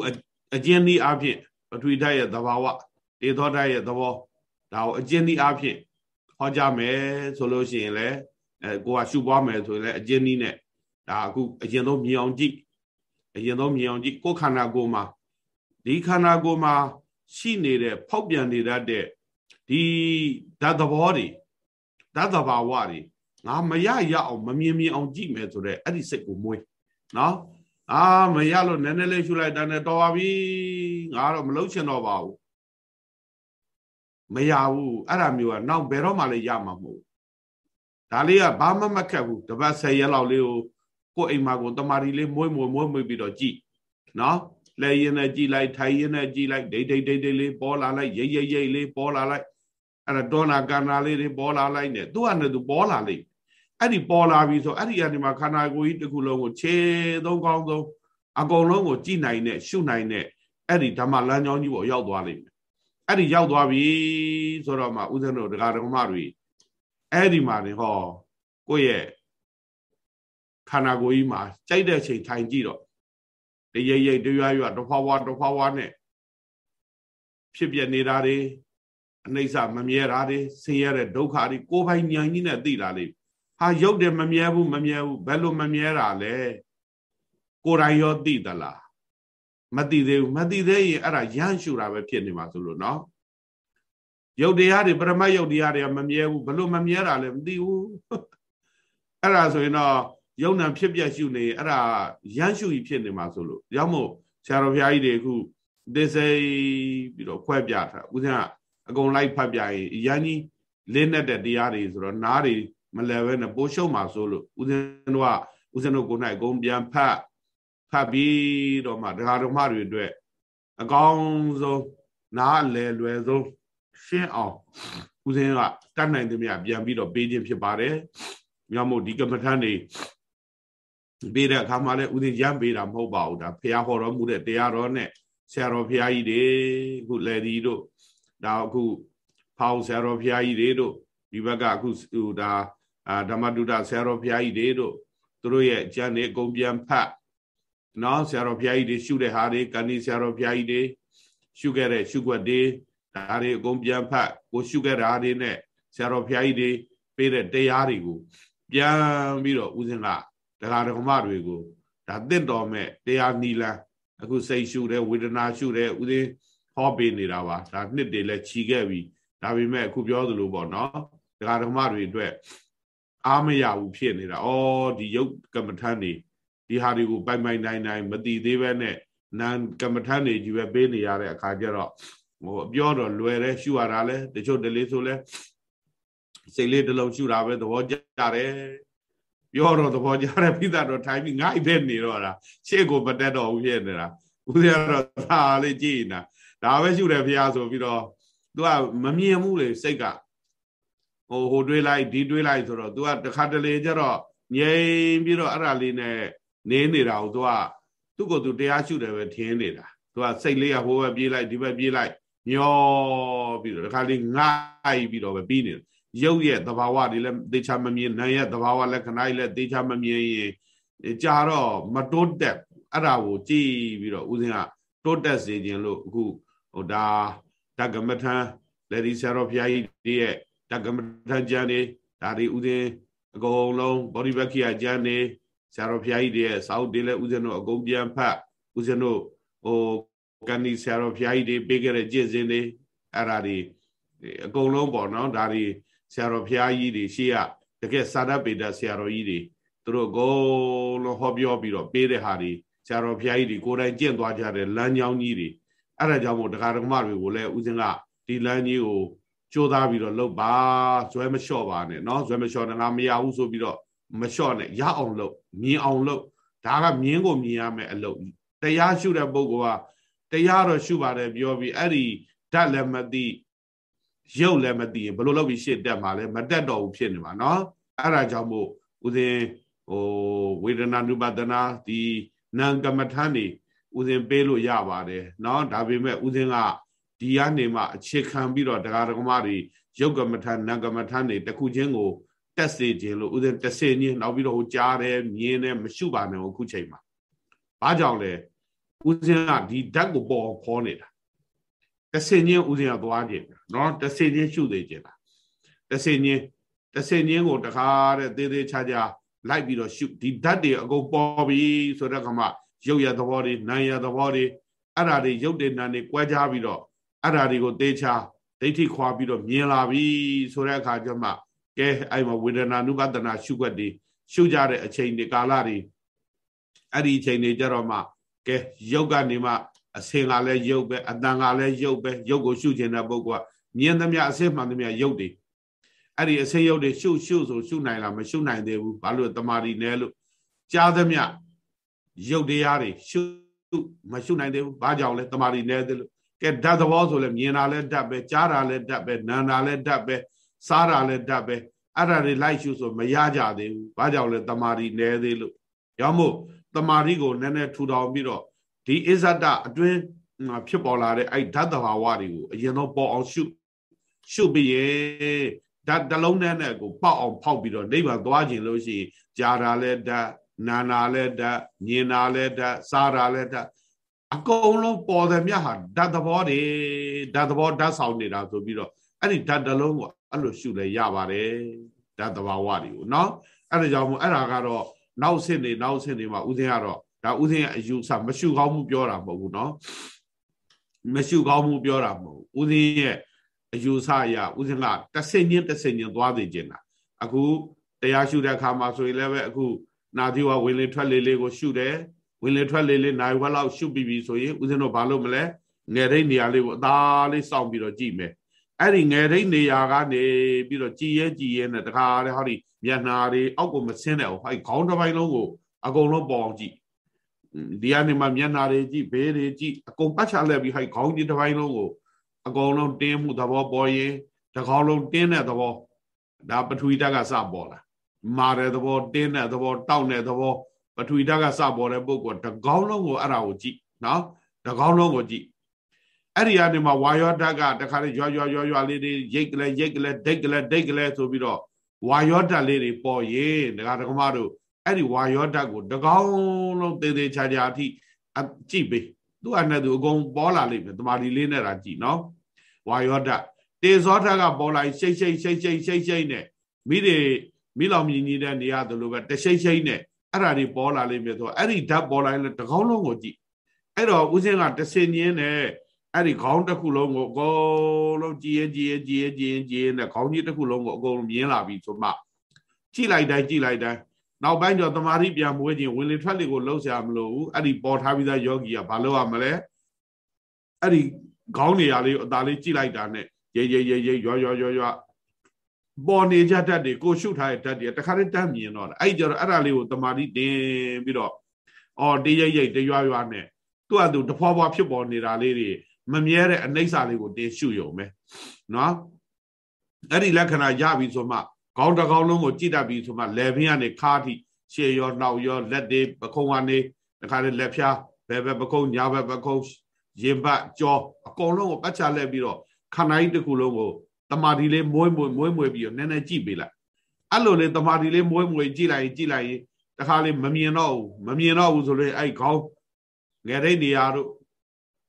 အကျဉ်းဒီအဖြစ်ပထဝီဓာတ်ရဲ့သဘာဝတေသောဓာတ်ရဲ့သဘောဒါကိုအကျဉ်းဒီအဖြစ်ဟောကြမယ်ဆိုလို့ရှိရင်လည်းအဲကိုကရှုပွားမယ်ဆိုရင်လည်းအကျဉ်းနည်းနဲ့ဒါအခုအရင်ဆုံးမြင်အောင်ကြည့်အရင်ဆုံးမြင်အောင်ကြည့်ကိုယ်ခန္ဓာကိုယ်မှာဒီခန္ဓာကိုယ်မှာရှိနေတဲ့ဖောက်ပြန်နေတတ်တဲ့ဒီဓာတ်သဘောတွေ ဓာတ်သဘာဝတွေငါမရရအောင်မမြင်မြင်အောင်ကြည့်မယ်ဆိုတော့အဲ့ဒီစိတ်ကိုမွေးနော်အာမရလို့နည်းနည်းလေးရှုလိုက်တာနဲ့တော်ပါပြီငါတော့မလုပ်ချင်တော့ပါဘူးမရဘူးအဲ့ဒါမျိုးကနောက်ဘယ်တော့မှလည်းရမှာမဟုတ်ဒါလေးကဘာမှမခက်ဘူးတပတ်10ရက်လောက်လေးကိုကိုယ်အိမ်မှာကိုတမာရီလေးမွေးမွေးမွေးမွေးပြီးတော့ကြည့်နော်လဲရင်နဲ့ကြည့်လိုက်ထိုင်ရင်နဲ့ကြည့်လိုက်ဒိတ်ဒိတ်ဒိတ်ဒိတ်လေးပေါ်လာလိုက်ရိတ်ရိတ်ရိတ်လေးပေါ်လာလိုက် အဲ့ဒါဒေါနာကန္နာလေးတွေပေါ်လာလိုက်နဲ့သူကနဲ့သူပေါ်လာလိမ့်အဲ့ဒီပေါ်လာပြီဆိုအဲ့ဒီကနေမှခန္ဓာကိုယ်ကြီးတစ်ခုလုံးကိုခြေသုံးကောင်းဆုံးအကုန်လုံးကိုကြည့်နိုင်တဲ့ရှုနိုင်တဲ့အဲ့ဒီဓမ္မလမ်းကြောင်းကြီးပေါ်ရောက်သွားလိမ့်မယ်အဲ့ဒီရောက်သွားပြီဆိုတော့မှဥဒ္ဒနောဒကာဒကမတွေအဲ့ဒီမှာနေဟောကိုယ့်ရဲ့ခန္ဓာကိုယ်ကြီးမှာကြိုက်တဲ့ချိန်ထိုင်ကြည့်တော့တရိပ်ရိပ်တရွရွတဖွာဖွာတဖွာဖွာနဲ့ဖြစ်ပြနေတာတွေ အနိစ္စမမြဲတာတွေဆင်းရဲတဲ့ဒုက္ခတွေကိုယ်ပိုင်ဉာဏ်ကြီးနဲ့သိတာလေဟာရုပ်တယ်မမြဲဘူးမမြဲဘူးဘယ်လိုမမြဲတာလဲကိုယ်တိုင်ရောသိသလားမသိသေးဘူးမသိသေးရင်အဲ့ဒါရမ်းရှူတာပဲဖြစ်နေမှာဆိုလို့နော်ရုပ်တရားတွေပရမတ်ရုပ်တရားတွေကမမြဲဘူးဘလို့မမြဲတာလဲမသိဘူးအဲ့ဒါဆိုရင်တော့ယုံနံဖြစ်ပြရှုနေအဲ့ဒါရမ်းရှုကြီးဖြစ်နေမှာဆိုလို့ရောက်မို့ဆရာတော်ဘုရားကြီးတွေအခုသိစိပြီးတော့ခွဲပြထားဦးဇင်းက အကုန်လိုက်ဖတ်ပြရင်ရမ်းကြီးလင်းတဲ့တရားတွေဆိုတော့နားတွေမလဲပဲနဲ့ပိုးရှုံမှာဆိုလို့ဦးဇင်းတို့ကဦးဇင်းတို့ကိုယ်၌အကုန်ပြန်ဖတ်ဖတ်ပြီးတော့မှဒကာတော်မတွေအတွက်အကောင်းဆုံးနားလဲလွယ်ဆုံးရှင်းအောင်ဦးဇင်းကတတ်နိုင်သမျှပြန်ပြီးတော့ပေးခြင်းဖြစ်ပါတယ်။ညမို့ဒီကမ္မထန်တွေပေးတဲ့အခါမှာလည်းဥစဉ်ရမ်းပေးတာမဟုတ်ပါဘူးဒါဖះဟောတော်မူတဲ့တရားတော်နဲ့ဆရာတော်ဖះကြီးတွေအခုလေဒီတို့ ဒါအခုဖောင်းဆရာတော်ဖះကြီးတွေတို့ဒီဘက်ကအခုဟိုဒါအာဓမ္မတုဒ္ဒဆရာတော်ဖះကြီးတွေတို့သူတို့ရဲ့ကျမ်းတွေအကုန်ပြန်ဖတ်နော်ဆရာတော်ဘုရားကြီးတွေရှုတဲ့ဟာတွေကဏီဆရာတော်ဘုရားကြီးတွေရှုခဲ့တဲ့ရှုွက်တွေဒါတွေအကုန်ပြန်ဖတ်ကိုရှုခဲ့တာတွေနဲ့ဆရာတော်ဘုရားကြီးတွေပေးတဲ့တရားတွေကိုပြန်ပြီးတော့ဦးဇင်းကတရားဓမ္မတွေကိုဒါတင့်တော်မဲ့တရားနီလန်းအခုစိတ်ရှုတယ်ဝေဒနာရှုတယ်ဦးဇင်း ဟောပေးနေတာပါဒါနှစ်တွေလဲခြီးခဲ့ပြီဒါပေမဲ့အခုပြောသလိုပေါ့နော်တရားဓမ္မတွေအတွက်အားမရဘူးဖြစ်နေတာဩဒီယုတ်ကမ္မထန်နေဒီဟာတွေကိုပိုင်ပိုင်နိုင်နိုင်မတည်သေးပဲနဲ့နန်ကမ္မထန်နေကြီးပဲပေးနေရတဲ့အခါကျတော့ဟိုပြောတော့လွယ်တယ်ရှုရတာလဲတချို့တလေးဆိုလဲစိတ်လေးတစ်လုံးရှုတာပဲသဘောကျတယ်ပြောတော့သဘောကျတယ်ပြီးသားတော့ထိုင်ပြီးငိုက်ပဲနေတော့တာရှေ့ကိုမတက်တော့ဘူးဖြစ်နေတာဦးဇင်းကတော့သာလေးကြည်နေတာ ဒါပဲရှုတယ်ဖះဆိုပြီးတော့ तू ကမမြင်ဘူးလေစိတ်ကဟိုဟိုတွေးလိုက်ဒီတွေးလိုက်ဆိုတော့ तू ကတခါတလေကျတော့ငြိမ်ပြီးတော့အဲ့ဒါလေးနဲ့နေနေတာကို तू ကသူ့ကိုယ်သူတရားရှုတယ်ပဲထင်းနေတာ तू ကစိတ်လေးကဟိုဘက်ပြေးလိုက်ဒီဘက်ပြေးလိုက်ညောပြီးတော့တခါလေးငိုက်ပြီးတော့ပဲပြီးနေရုပ်ရဲ့သဘာဝတွေလည်းသေချာမမြင်နာရဲ့သဘာဝလက္ခဏာတွေလည်းသေချာမမြင်ရင်ကြာတော့မတိုးတက်အဲ့ဒါကိုကြည့်ပြီးတော့ဦးဇင်းကတိုးတက်စေခြင်းလို့အခု ဟိုဒါတက္ကမထံလေဒီဆရာတော်ဘုရားကြီးရဲ့တက္ကမထံကျမ်းတွေဒါတွေဦးဇင်းအကုန်လုံးဗောဓိပက္ခိယကျမ်းတွေဆရာတော်ဘုရားကြီးတွေရဲ့စာအုပ်တွေလည်းဦးဇင်းတို့အကုန်ပြန်ဖတ်ဦးဇင်းတို့ဟိုကန်ဒီဆရာတော်ဘုရားကြီးတွေပေးခဲ့တဲ့ကြည်စင်တွေအဲ့ဒါတွေအကုန်လုံးပေါ့နော်ဒါတွေဆရာတော်ဘုရားကြီးတွေရှေ့ကတကယ်စာရပေတာဆရာတော်ကြီးတွေသူတို့အကုန်လုံးဟောပြောပြီးတော့ပေးတဲ့ဟာတွေဆရာတော်ဘုရားကြီးတွေကိုယ်တိုင်ကျင့်သွားကြတဲ့လမ်းကြောင်းကြီးတွေ အဲ့ဒါကြောင့်မို့တရားဓမ္မတွေကိုလည်းဦးဇင်းကဒီလမ်းကြီးကိုကြိုးစားပြီးတော့လုပ်ပါဇွဲမလျှော့ပါနဲ့เนาะဇွဲမလျှော့နဲ့ငါမရဘူးဆိုပြီးတော့မလျှော့နဲ့ရအောင်လုပ်မြင်အောင်လုပ်ဒါကမြင်ကိုမြင်ရမယ်အလုပ်တရားရှုတဲ့ပုဂ္ဂိုလ်ကတရားတော့ရှုပါတယ်ပြောပြီးအဲ့ဒီဓာတ်လည်းမသိရုပ်လည်းမသိရင်ဘယ်လိုလုပ်ပြီးရှေ့တက်မှာလဲမတက်တော့ဘူးဖြစ်နေမှာเนาะအဲ့ဒါကြောင့်မို့ဦးဇင်းဟိုဝေဒနာနုပဒနာဒီနာကမ္မထန် နေဦးဇင်းပေးလို့ရပါတယ်เนาะဒါပေမဲ့ဦးဇင်းကဒီကနေမှအခြေခံပြီးတော့တရားဓမ္မတွေရုပ်ကမ္မထန်နာကမ္မထန်နေတခုချင်းကိုတက်စေခြင်းလို့ဦးဇင်းတက်စေခြင်းနောက်ပြီးတော့ဟိုကြားတယ်မြင်တယ်မရှုပါနဲ့အခုချိန်မှာဘာကြောင့်လဲဦးဇင်းကဒီဓာတ်ကိုပေါ်ခေါ်နေတာတဆင်ချင်းဦးဇင်းကသွားခြင်းနော်တဆင်ချင်းရှုသေးခြင်းလားတဆင်ချင်းတဆင်ချင်းကိုတခါတဲ့သေးသေးချာချာလိုက်ပြီးတော့ရှုဒီဓာတ်တွေအကုန်ပေါ်ပြီဆိုတဲ့ခါမှ ရုပ်ရသဘောတွေနာမ်ရသဘောတွေအဲ့ဓာတွေရုပ်တွေနာမ်တွေကွဲခြားပြီးတော့အဲ့ဓာတွေကိုသေချာဒိဋ္ဌိခွာပြီးတော့မြင်လာပြီဆိုတဲ့အခါကျမှကဲအဲ့မှာဝေဒနာနုပဒနာရှုွက်တွေရှုကြတဲ့အချိန်တွေကာလတွေအဲ့ဒီအချိန်တွေကြတော့မှကဲယုတ်ကနေမှအစင်ကလည်းယုတ်ပဲအတန်ကလည်းယုတ်ပဲယုတ်ကိုရှုခြင်းတဲ့ပုဂ္ဂိုလ်ကမြင်သမျှအစင်မှန်သမျှယုတ်တွေအဲ့ဒီအစင်ယုတ်တွေရှုရှုဆိုရှုနိုင်လားမရှုနိုင်သေးဘူးဘာလို့တမာရီနဲလို့ကြားသမျှ ယုတ်တရားတွေရှုမရှုနိုင်သေးဘူးဘာကြောင့်လဲတမာရီနဲသေးလို့ကဲဓာတ်သဘောဆိုလဲမြင်တာလဲဓာတ်ပဲကြားတာလဲဓာတ်ပဲနားတာလဲဓာတ်ပဲစားတာလဲဓာတ်ပဲအဲ့ဒါတွေလိုက်ရှုဆိုမရကြသေးဘူးဘာကြောင့်လဲတမာရီနဲသေးလို့ရောက်မို့တမာရီကိုနည်းနည်းထူထောင်ပြီးတော့ဒီအစ္ဆဒအတွင်းဖြစ်ပေါ်လာတဲ့အဲ့ဓာတ်တဘာဝတွေကိုအရင်တော့ပေါ်အောင်ရှုရှုပြီးရင်ဓာတ်တစ်လုံးနဲ့နဲ့ကိုပေါက်အောင်ဖောက်ပြီးတော့နိဗ္ဗာန်သွားခြင်းလို့ရှိရင်ကြာတာလဲဓာတ် နာနာလဲဓာတ်မြင်တာလဲဓာတ်စားတာလဲဓာတ်အကုန်လုံးပေါ်တယ်မြတ်ဟာဓာတ်သဘောတွေဓာတ်သဘောဓာတ်ဆောင်နေတာဆိုပြီးတော့အဲ့ဒီဓာတ်တစ်လုံးကိုအဲ့လိုရှုလဲရပါတယ်ဓာတ်သဘာဝတွေကိုเนาะအဲ့ဒါကြောင့်မို့အဲ့ဒါကတော့နောက်ဆင့်နေနောက်ဆင့်နေမှာဥစဉ်ကတော့ဒါဥစဉ်ရဲ့အယူဆမရှုကောင်းမှုပြောတာမဟုတ်ဘူးเนาะမရှုကောင်းမှုပြောတာမဟုတ်ဘူးဥစဉ်ရဲ့အယူဆအရဥစဉ်ကတဆင်ချင်းတဆင်ချင်းသွားသိကျင်တာအခုတရားရှုတဲ့အခါမှာဆိုရင်လည်းပဲအခု နာသီဝဝင်လေထွက်လေလေးကိုရှုတယ်ဝင်လေထွက်လေလေးနိုင်ဝက်လောက်ရှုပြီးပြီဆိုရင်ဥစဉ်တော့ဘာလို့မလဲငယ်ရိတ်နေရာလေးကိုအသာလေးစောင့်ပြီးတော့ကြည့်မယ်အဲ့ဒီငယ်ရိတ်နေရာကနေပြီးတော့ကြည်ရဲကြည်ရဲနဲ့တခါလေဟောဒီမျက်နာတွေအောက်ကိုမဆင်းတဲ့ဟိုအဲ့ခေါင်းတစ်ပိုင်းလုံးကိုအကုန်လုံးပေါ်အောင်ကြည့်ဒီကနေမှမျက်နာတွေကြည့်ဘေးတွေကြည့်အကုန်ပတ်ချလက်ပြီးဟိုက်ခေါင်းကြီးတစ်ပိုင်းလုံးကိုအကုန်လုံးတင်းမှုသဘောပေါ်ရင်တကောင်းလုံးတင်းတဲ့သဘောဒါပထဝီဓာတ်ကစပေါ်လာ မာတဲ့သဘောတင်းတဲ့သဘောတောက်တဲ့သဘောပထဝီဓာတ်ကစပေါ်တဲ့ပုဂ္ဂိုလ်တကောင်းလုံးကိုအဲ့ဒါကိုကြည့်နော်တကောင်းလုံးကိုကြည့်အဲ့ဒီကနေမှဝါယောဓာတ်ကတခါလေရွရွရွရွလေးတွေရိတ်ကလေးရိတ်ကလေးဒိတ်ကလေးဒိတ်ကလေးဆိုပြီးတော့ဝါယောဓာတ်လေးတွေပေါ်ရင်ဒကာဒကမတို့အဲ့ဒီဝါယောဓာတ်ကိုတကောင်းလုံးသေးသေးချာချာအထိကြည့်ပေးသူ့အနေနဲ့သူအကုန်ပေါ်လာလိမ့်မယ်တမာဒီလေးနဲ့တာကြည့်နော်ဝါယောဓာတ်တေဇောဓာတ်ကပေါ်လာရှိတ်ရှိတ်ရှိတ်ရှိတ်ရှိတ်ရှိတ်နဲ့မိတွေ မိလောင်မြင်ကြီးတဲ့နေရာတို့လိုပဲတရှိတ်ရှိတ်နဲ့အဲ့ဒါတွေပေါ်လာလိမ့်မယ်ဆိုအဲ့ဒီဓာတ်ပေါ်လာရင်တကောင်းလုံးကိုကြည့်အဲ့တော့ဦးစင်းကတစင်ញင်းနဲ့အဲ့ဒီခေါင်းတစ်ခုလုံးကိုအကုန်လုံးကြည်ရင်ကြည်ရင်ကြည်ရင်ကြည်ရင်ကြည်ရင်နဲ့ခေါင်းကြီးတစ်ခုလုံးကိုအကုန်လုံးမြင်လာပြီဆိုမှကြည့်လိုက်တိုင်းကြည့်လိုက်တိုင်းနောက်ပိုင်းကျတော့တမာတိပြန်မွေးခြင်းဝင်လေထွက်လေကိုလှုပ်ရှားမလို့ဘူးအဲ့ဒီပေါ်ထားပြီးသားယောဂီကဘာလုပ်ရမလဲအဲ့ဒီခေါင်းနေရာလေးအသာလေးကြည့်လိုက်တာနဲ့ရေရေရေရေရွရွရွရွ ပေါ်နေကြတတ်တွေကိုရှုထားတဲ့တတ်တွေတခါတည်းတတ်မြင်တော့တယ်အဲ့ဒီကျတော့အဲ့ဒါလေးကိုတမာတိတင်ပြီးတော့အော်တရိပ်ရိပ်တရွရွနဲ့သူ့အတူတဖွာဖွာဖြစ်ပေါ်နေတာလေးတွေမမြဲတဲ့အနိစ္စလေးကိုတင်ရှုယုံပဲနော်အဲ့ဒီလက္ခဏာရပြီဆိုမှခေါင်းတစ်ခေါင်းလုံးကိုကြည့်တတ်ပြီဆိုမှလယ်ဖင်းကနေခါထိရှေ့ရောနှောက်ရောလက်တွေပခုံးကနေတခါလေလက်ဖြားဘယ်ဘက်ပခုံးညာဘက်ပခုံးရင်ဘတ်ကြောအကုန်လုံးကိုပတ်ချလက်ပြီးတော့ခန္ဓာကြီးတစ်ခုလုံးကို တမာဒီလေးမွေးမွေးမွေးမွေးပြီးတော့နည်းနည်းကြည့်ပေးလိုက်အဲ့လိုလေတမာဒီလေးမွေးမွေးကြည့်လိုက်ရင်ကြည့်လိုက်ရင်တခါလေမမြင်တော့ဘူးမမြင်တော့ဘူးဆိုလို့အဲ့ခေါင်းငယ်တဲ့နေရာတို့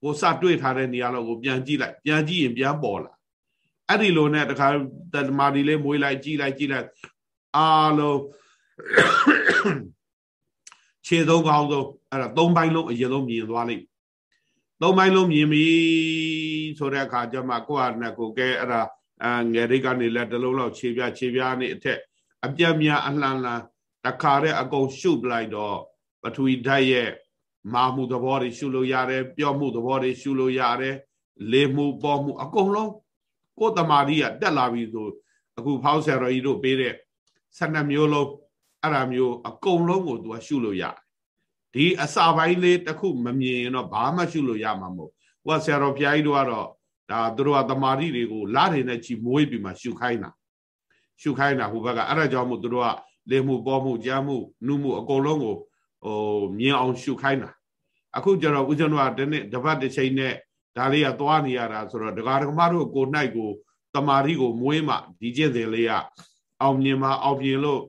ကိုစတွေ့ထားတဲ့နေရာတော့ကိုပြန်ကြည့်လိုက်ပြန်ကြည့်ရင်ပြန်ပေါ်လာအဲ့ဒီလိုနဲ့တခါတမာဒီလေးမွေးလိုက်ကြည့်လိုက်ကြည့်လိုက်အားလုံးခြေသုံးကောင်းဆုံးအဲ့ဒါသုံးပိုင်းလုံးအရင်ဆုံးမြင်သွားလိမ့်သုံးပိုင်းလုံးမြင်ပြီဆိုတဲ့အခါကျမှကိုယ့်ဟာနဲ့ကိုယ်ကဲအဲ့ဒါ အငယ်ရိတ်ကနေလက်တစ်လုံးလောက်ခြေပြခြေပြနေအထက်အပြတ်များအလှန်လှန်တခါတဲ့အကုန်ရှုပ်လိုက်တော့ပထဝီဓာတ်ရဲ့မာမှုသဘောတွေရှုလို့ရတယ်ပြောမှုသဘောတွေရှုလို့ရတယ်လေမှုပေါ်မှုအကုန်လုံးကိုယ်တမာတိကတက်လာပြီဆိုအခုဖောက်ဆရာတော်ကြီးတို့ပေးတဲ့12မျိုးလုံးအဲ့ဒါမျိုးအကုန်လုံးကိုသူကရှုလို့ရတယ်ဒီအစာပိုင်းလေးတစ်ခုမမြင်ရင်တော့ဘာမှရှုလို့ရမှာမဟုတ်ဟိုကဆရာတော်ဘုရားကြီးတို့ကတော့ ဒါသူတို့ကတမာတိတွေကိုလာတွေနဲ့ချီမွေးပြီးမှရှုခိုင်းတာရှုခိုင်းတာဟိုဘက်ကအဲ့ဒါကြောင့်မို့သူတို့ကလေမှုပေါ်မှုကြားမှုနုမှုအကုန်လုံးကိုဟိုမြင်အောင်ရှုခိုင်းတာအခုကျတော့ဦးဇင်းတို့ကဒီနေ့တပတ်တစ်ချိန်နဲ့ဒါလေးကသွားနေရတာဆိုတော့ဒကာဒကမတို့ကို၌ကိုတမာတိကိုမွေးမှဒီကျင့်စဉ်လေးကအောင်မြင်မှအောင်မြင်လို့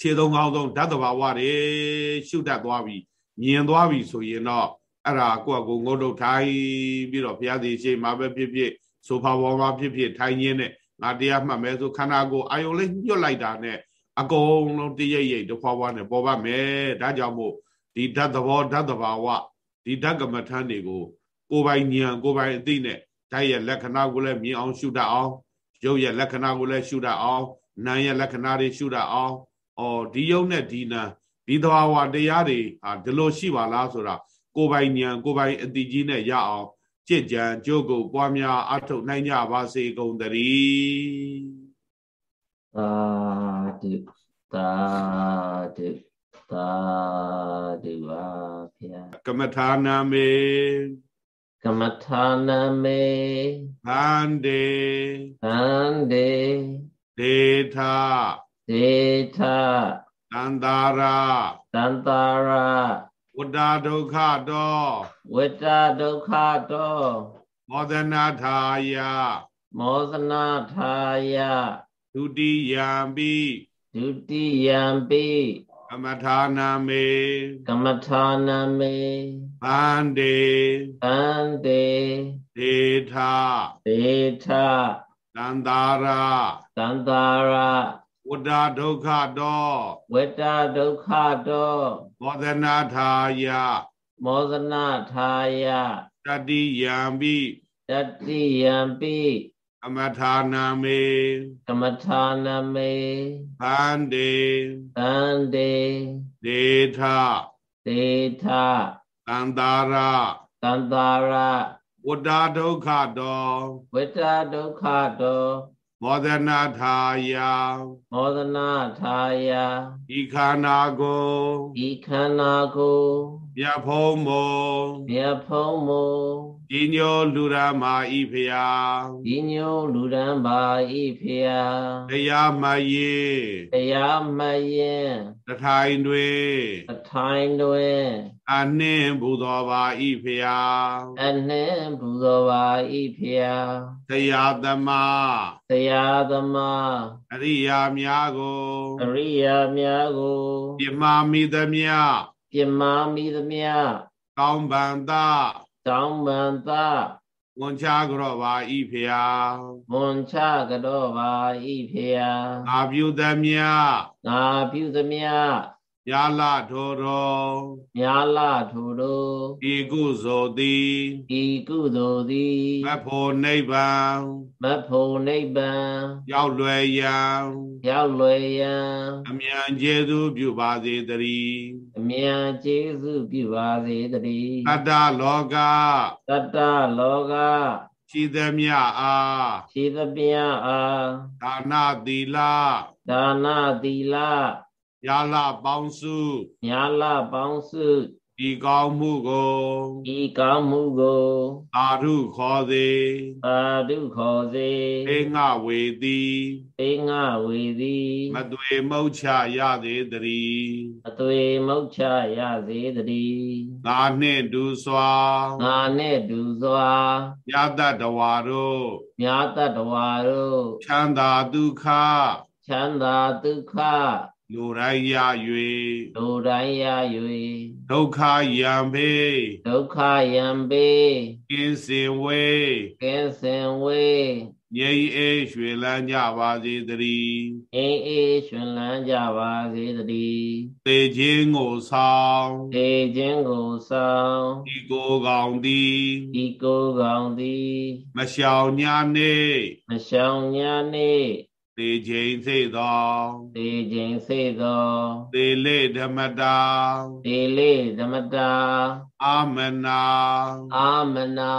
ခြေသုံးကောင်းဆုံးဓာတ်တဘာဝတွေရှုတတ်သွားပြီမြင်သွားပြီဆိုရင်တော့ အဲ့ဒါကိုယ့်အကိုငုတ်တုတ်ထိုင်ပြီးတော့ဘုရားသခင်ရှိမှာပဲဖြစ်ဖြစ်ဆိုဖာပေါ်မှာဖြစ်ဖြစ်ထိုင်ရင်းနဲ့ငါတရားမှတ်မယ်ဆိုခန္ဓာကိုယ်အာယုံလေးညှွတ်လိုက်တာနဲ့အကုန်လုံးတရိပ်ရိပ်တဖွာဖွာနဲ့ပေါ်ပါမယ်ဒါကြောင့်မို့ဒီဓာတ်သဘောဓာတ်တဘာဝဒီဓာတ်ကမ္မထမ်းတွေကိုကိုယ်ပိုင်ဉာဏ်ကိုယ်ပိုင်အသိနဲ့ဓာတ်ရဲ့လက္ခဏာကိုလည်းမြင်အောင်ရှုတတ်အောင်ရုပ်ရဲ့လက္ခဏာကိုလည်းရှုတတ်အောင်နာမ်ရဲ့လက္ခဏာတွေရှုတတ်အောင်အော်ဒီယုံနဲ့ဒီနာဒီသဘာဝတရားတွေဟာဒီလိုရှိပါလားဆိုတာ ကိုယ်ပိုင်ဉာဏ်ကိုယ်ပိုင်အတိကြီးနဲ့ရအောင်ကြစ်ကြံကြိုးကိုပွားများအထုတ်နိုင်ကြပါစေကုန်သတည်းသာဓုသာဓုသာဓုပါဗျာကမ္မထာနာမေကမ္မထာနာမေသန္တေသန္တေဒေထာဒေထသန္တာရာသန္တာရာ ဝတ္တဒုက္ခတောဝတ္တဒုက္ခတောမောဒနာထာယမောဒနာထာယဒုတိယံပိဒုတိယံပိကမ္မထာနာမေကမ္မထာနာမေဗန္တေဗန္တေဒေထာဒေထာသန္တာရာသန္တာရာ ဝတ္တဒုက္ခတောဝတ္တဒုက္ခတောမောဒနာထာယမောဒနာထာယတတိယံပိတတိယံပိကမ္မထာနာမေကမ္မထာနာမေဗန္တေဗန္တေဒေထဒေထသန္တာရသန္တာရဝတ္တဒုက္ခတောဝတ္တဒုက္ခတော မောဒနာထာယမောဒနာထာယဤခန္ဓာကိုဤခန္ဓာကိုဒ မြတ်ဖုံးမုံမြတ်ဖုံးမုံဤညိုလူရမာဤဖျာဤညိုလူရန်ပါဤဖျာတရားမယေတရားမရင်တထိုင်တွင်တထိုင်တွင်အနှင်းဘုသောပါဤဖျာအနှင်းဘုသောပါဤဖျာတရားသမာတရားသမာအရိယာများကိုအရိယာများကိုပြမာမိသမျှ ပြမာမိသမျှကောင်းပန်သာကောင်းပန်သာဝန်ချကြောပါဤဖျာဝန်ချကြောပါဤဖျာငါပြုသမျှငါပြုသမျှ ယာလထိုတော်ယာလထိုတော်ဤကုသိုလ်သည်ဤကုသိုလ်သည်မဖို့နိဗ္ဗာန်မဖို့နိဗ္ဗာန်ရောက်လွယ်ရန်ရောက်လွယ်ရန်အမြန်ကျေစုပြုပါစေတည်းအမြန်ကျေစုပြုပါစေတည်းတတ္တလောကတတ္တလောကရှိသမျှအားရှိသမျှအားဒါနသီလဒါနသီလ ညာလပေါင်းစုညာလပေါင်းစုဤကောင်းမှုကိုဤကောင်းမှုကိုအာရုခေါ်စေအာရုခေါ်စေအေငဝေတိအေငဝေတိမသွေမုတ်ချရသေးတည်းမသွေမုတ်ချရစေတည်းငါနှင့်ဒူစွာငါနှင့်ဒူစွာမြတ်တတဝါတို့မြတ်တတဝါတို့ချမ်းသာဒုက္ခချမ်းသာဒုက္ခ လူတိုင်းရ၍လူတိုင်းရ၍ဒုက္ခယံပေဒုက္ခယံပေကင်းစင်ဝေကင်းစင်ဝေငြိမ်းအေးရွှေလန်းကြပါစေတည်းငြိမ်းအေးရွှေလန်းကြပါစေတည်းသေခြင်းကိုဆောင်သေခြင်းကိုဆောင်ဤကိုကောင်သည်ဤကိုကောင်သည်မရှောင်ညာနေမရှောင်ညာနေ သေခြင်းစေသောသေခြင်းစေသောသေလေဓမ္မတာသေလေဓမ္မတာအာမနာအာမနာ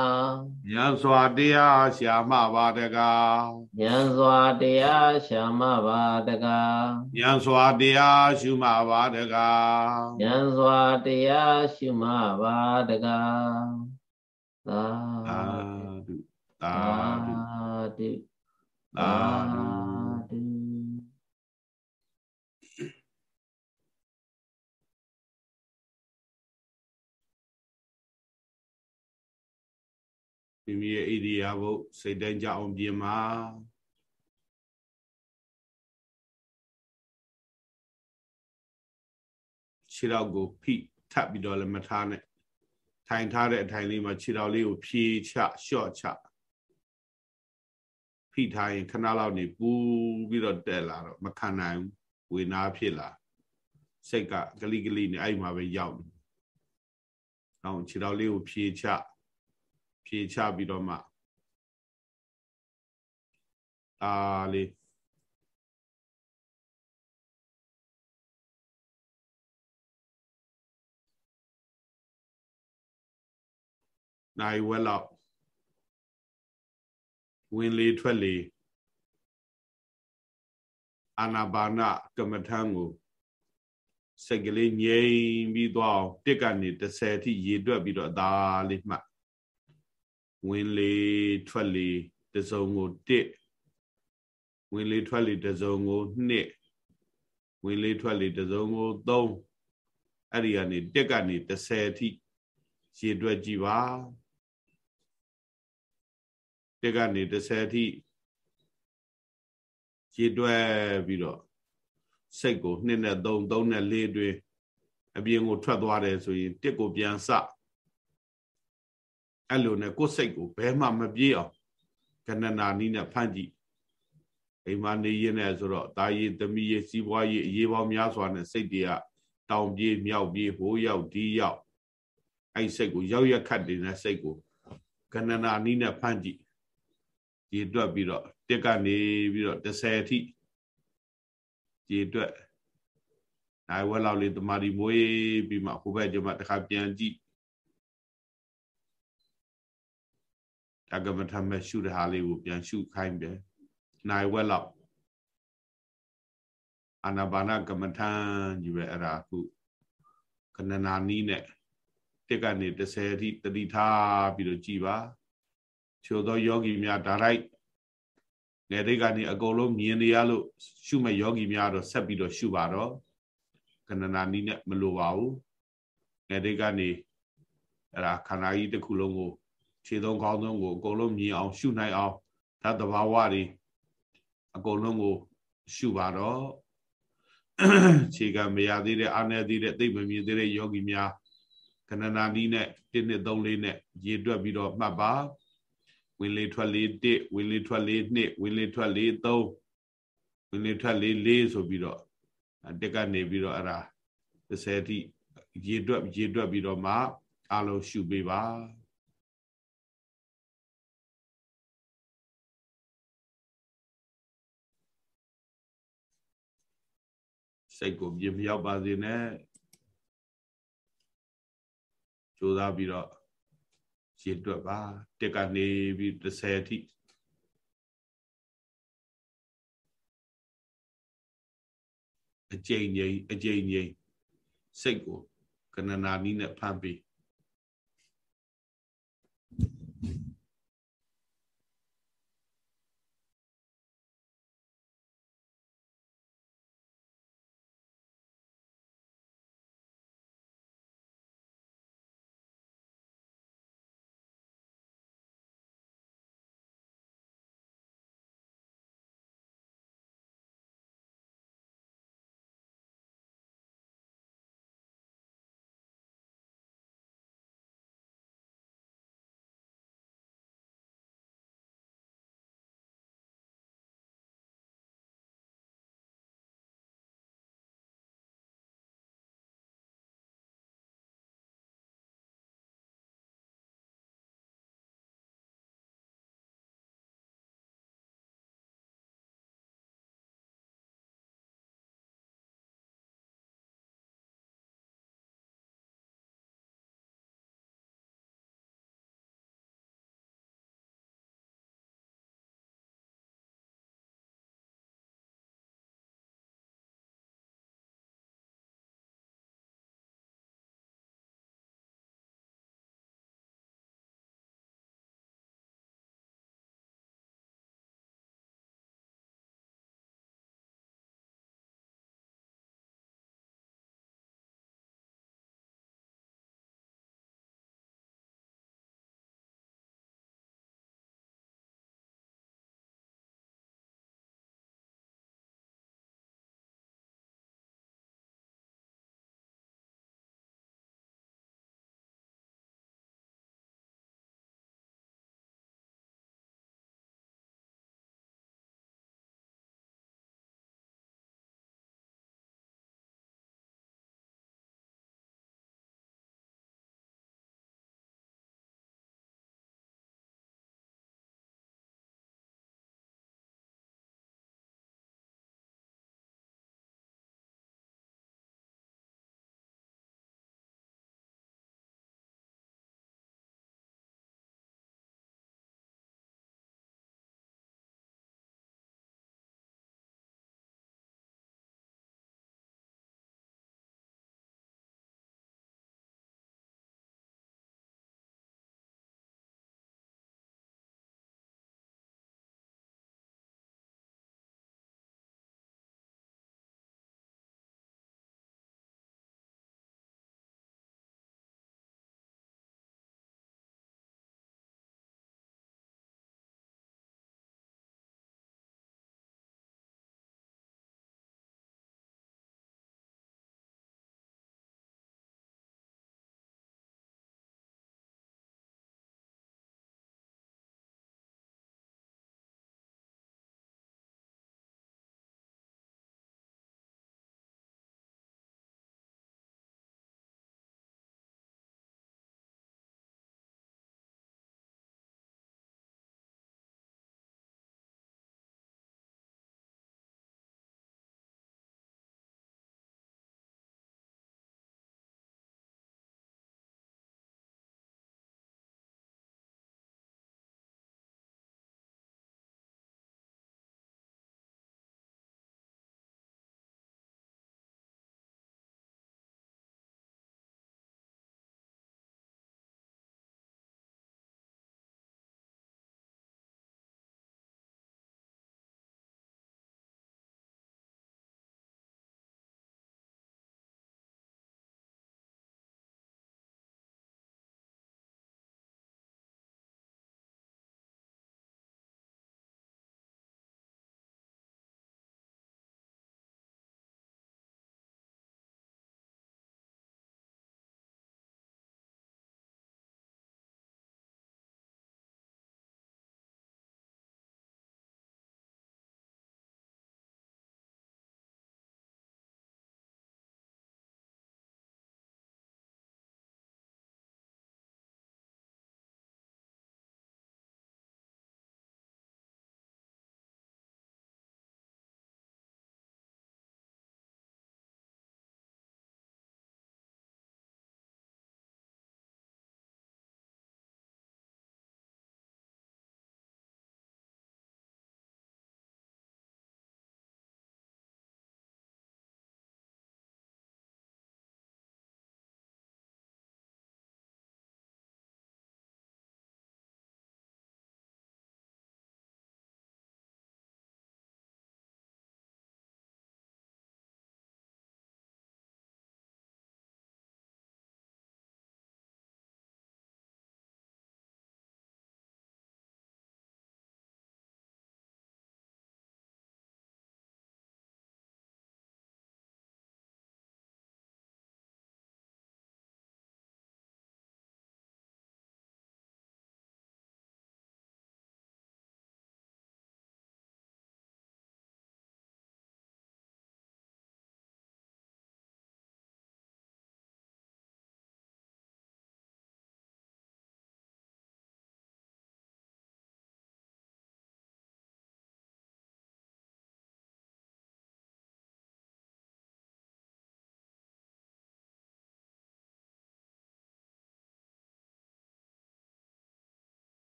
ဉာဏ်စွာတရားရှာမပါတကားဉာဏ်စွာတရားရှာမပါတကားဉာဏ်စွာတရားရှုမပါတကားဉာဏ်စွာတရားရှုမပါတကားသာဓုသာဓုသာဓု မိမိရဲ့ဣရိယာပုစိတ်တိုင်းကြအောင်ပြင်ပါခြေထောက်ကိုဖိထပ်ပြီးတော့လည်းမထားနဲ့ထိုင်ထားတဲ့အထိုင်လေးမှာခြေထောက်လေးကိုဖြေချလျှော့ချဖိထားရင်ခဏလောက်နေပူပြီးတော့တက်လာတော့မခံနိုင်ဘူးဝေနာဖြစ်လာစိတ်ကဂလိဂလိနဲ့အဲ့မှာပဲရောက်နေ။အောင်ခြေထောက်လေးကိုဖြေချ ဖြေချပြီးတော့မှအာလေးနိုင်ဝက်လောက်ဝင်လေထွက်လေအာနာပါနကမ္မထံကိုစိတ်ကလေးငြိမ်ပြီးသွားအောင်တစ်ကနေ30အထိရေတွက်ပြီးတော့ဒါလေးမှတ် ဝင်လေထွက်လေတစုံကို1ဝင်လေထွက်လေတစုံကို2ဝင်လေထွက်လေတစုံကို3အဲ့ဒီကနေ1ကနေ30အထိရေတွက်ကြည့်ပါ1ကနေ30အထိရေတွက်ပြီးတော့စိတ်ကို2နဲ့3 3နဲ့4တွင်အပြင်ကိုထွက်သွားတယ်ဆိုရင်1ကိုပြန်စ အဲ့လိုနဲ့ကိုယ်စိတ်ကိုဘယ်မှမပြေးအောင်ကဏနာနီးနဲ့ဖန့်ကြည့်အိမ်မနေရင်းနဲ့ဆိုတော့တာရည်သမီးရည်စီးပွားရေးအရေးပေါင်းများစွာနဲ့စိတ်တွေကတောင်ပြေးမြောက်ပြေးဟိုးရောက်ဒီရောက်အဲ့စိတ်ကိုရောက်ရက်ခတ်နေတဲ့စိတ်ကိုကဏနာနီးနဲ့ဖန့်ကြည့်ရေတွက်ပြီးတော့တက်ကနေပြီးတော့30အထိရေတွက်နိုင်ဝက်လောက်လေးတမာဒီမွေးပြီးမှဟိုဘက်ကျမှတစ်ခါပြန်ကြည့် တကမထမဲ့ရှုတဲ့ဟာလေးကိုပြန်ရှုခိုင်းတယ်နိုင်ဝက်လောက်အာနာပါနကမ္မထံကြီးပဲအဲ့ဒါခုခဏနာနီးနဲ့တက်ကနေ30အထိတတိထားပြီးတော့ကြည်ပါချို့သောယောဂီများဒါရိုက်ငယ်တိတ်ကနေအကုန်လုံးမြင်နေရလို့ရှုမဲ့ယောဂီများတော့ဆက်ပြီးတော့ရှုပါတော့ကဏနာနီးနဲ့မလိုပါဘူးငယ်တိတ်ကနေအဲ့ဒါခန္ဓာကြီးတစ်ခုလုံးကို ခြေသုံးခေါင်းသုံးကိုအကုန်လုံးမြင်အောင် ရှုနိုင်အောင်ဓာတ်တဘာဝတွေအကုန်လုံးကို ရှုပါတော့ခြေကမရသေးတဲ့အာနယ်သေးတဲ့သိမမြင်သေးတဲ့ယောဂီများကဏနာနီးနဲ့1နှစ်3လေးနဲ့ရေတွက်ပြီးတော့မှတ်ပါဝင်လေထွက်လေ1ဝင်လေထွက်လေ2ဝင်လေထွက်လေ3ဝင်လေထွက်လေ4ဆိုပြီးတော့တက်ကနေပြီးတော့အဲ့ဒါ30အထိရေတွက်ရေတွက်ပြီးတော့မှအလုံးရှုပေးပါ စိတ်ကိုပြမြောက်ပါစေနဲ့ကြိုးစားပြီးတော့ရေတွက်ပါတက်ကနေပြီး30အထိအကျိန်ငိမ့်အကျိန်ငိမ့်စိတ်ကိုကဏနာနီးနဲ့ဖမ်းပြီး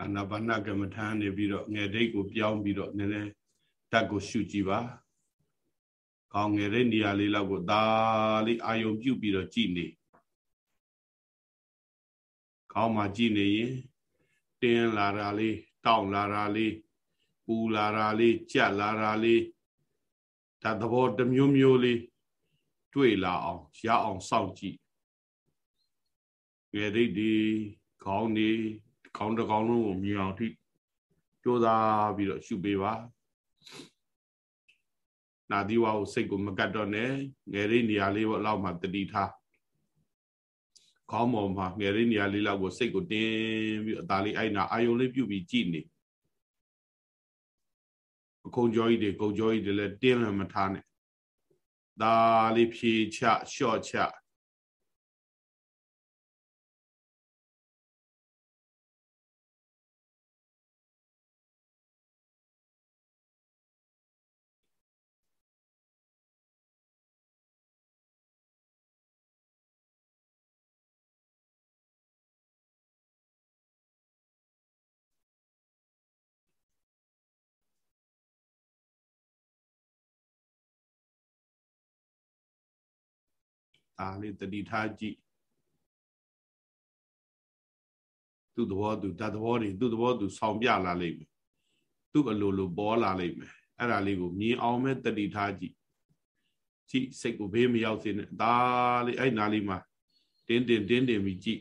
အာနာပါနကမ္မထာနေပြီးတော့ငယ်ဒိတ်ကိုပြောင်းပြီးတော့နည်းနည်းဓာတ်ကိုရှုကြည့်ပါကောင်းငယ်တဲ့နေရာလေးလောက်ကိုဒါလေးအာယုံပြုတ်ပြီးတော့ကြည်နေကောင်းမှကြည်နေရင်တင်းလာတာလေးတောင့်လာတာလေးပူလာတာလေးကြက်လာတာလေးဒါသဘောတစ်မျိုးမျိုးလေးတွေ့လာအောင်ရအောင်စောင့်ကြည့်ငယ်ရိတ်ဒီခေါင်းနေ ခေါင်းတစ်ခေါင်းလုံးကိုမြင်အောင်ထိကြိုးစားပြီးတော့ရှုပေးပါနာသီဝါကိုစိတ်ကိုမကတ်တော့နဲ့ငယ်ရိတ်နေရာလေးပေါ့လောက်မှတတိထားခေါင်းပေါ်မှာငယ်ရိတ်နေရာလေးလောက်ကိုစိတ်ကိုတင်းပြီးအသားလေးအဲ့နာအာယုံလေးပြုတ်ပြီးကြည့်နေအခုံကြောကြီးတွေကုံကြောကြီးတွေလည်းတင်းလည်းမထားနဲ့ဒါလေးဖြေချလျှော့ချ ဒါလေးတတိထားကြည့်သူ့သဘောသူတတ်သဘောတွေသူ့သဘောသူဆောင်ပြလာလိမ့်မယ်သူ့အလိုလိုပေါ်လာလိမ့်မယ်အဲ့ဒါလေးကိုမြင်အောင်ပဲတတိထားကြည့်ကြည့်စိတ်ကိုဘေးမရောက်စေနဲ့ဒါလေးအဲ့နာလေးမှာတင်းတင်းတင်းတင်းပြီးကြည့်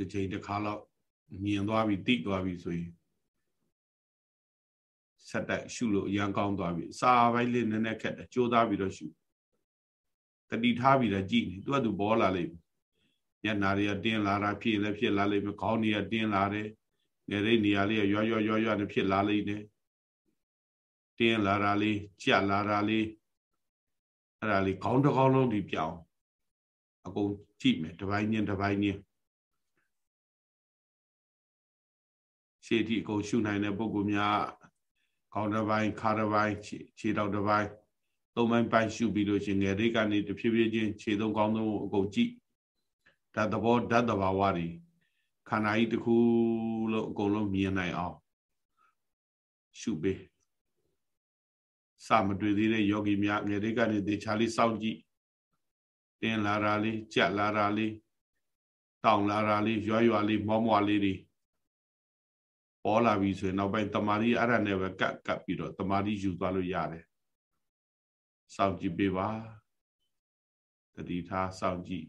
ဒီချိန်တစ်ခါတော့မြင်သွားပြီတိသွားပြီဆိုရင်ဆက်တိုက်ရှုလို့အရန်ကောင်းသွားပြီစာပိုင်းလေးနည်းနည်းခက်တယ်ကြိုးစားပြီးတော့ရှုတတိထားပြီးတော့ကြည်နေသူကသူပေါ်လာလိမ့်မယ်ညနာတွေကတင်းလာတာဖြစ်လည်းဖြစ်လာလိမ့်မယ်ခေါင်းတွေကတင်းလာတယ်ငယ်လေးနေရာလေးရွရွရွရွနဲ့ဖြစ်လာလိမ့်တယ်တင်းလာတာလေးကြက်လာတာလေးအဲ့ဒါလေးခေါင်းတစ်ခေါင်းလုံးဒီပြောင်းအကုန်ကြည့်မယ်တစ်ပိုင်းချင်းတစ်ပိုင်းချင်း ရှေ့ထိအကုန်ရှုနိုင်တဲ့ပုဂ္ဂိုလ်များခေါင်းတစ်ပိုင်းခါတစ်ပိုင်းခြေထောက်တစ်ပိုင်းသုံးပိုင်းပိုင်းရှုပြီးလို့ရှင်ငယ်ရိတ်ကနေတဖြည်းဖြည်းချင်းခြေသုံးကောင်းသုံးအကုန်ကြည့်ဓာတ်သဘောဓာတ်တဘာဝတွေခန္ဓာကြီးတစ်ခုလုံးအကုန်လုံးမြင်နိုင်အောင်ရှုပေးစမတွေ့သေးတဲ့ယောဂီများငယ်ရိတ်ကနေတေချာလေးစောင့်ကြည့်တင်းလာတာလေးကြက်လာတာလေးတောင်လာတာလေးရွရွလေးမောမောလေးတွေ ပေါ်လာပြီဆိုရင်နောက်ပိုင်းတမာရီအဲ့ဒါနဲ့ပဲကတ်ကတ်ပြီးတော့တမာရီယူသွားလို့ရတယ်စောင့်ကြည့်ပေးပါတတိထားစောင့်ကြည့်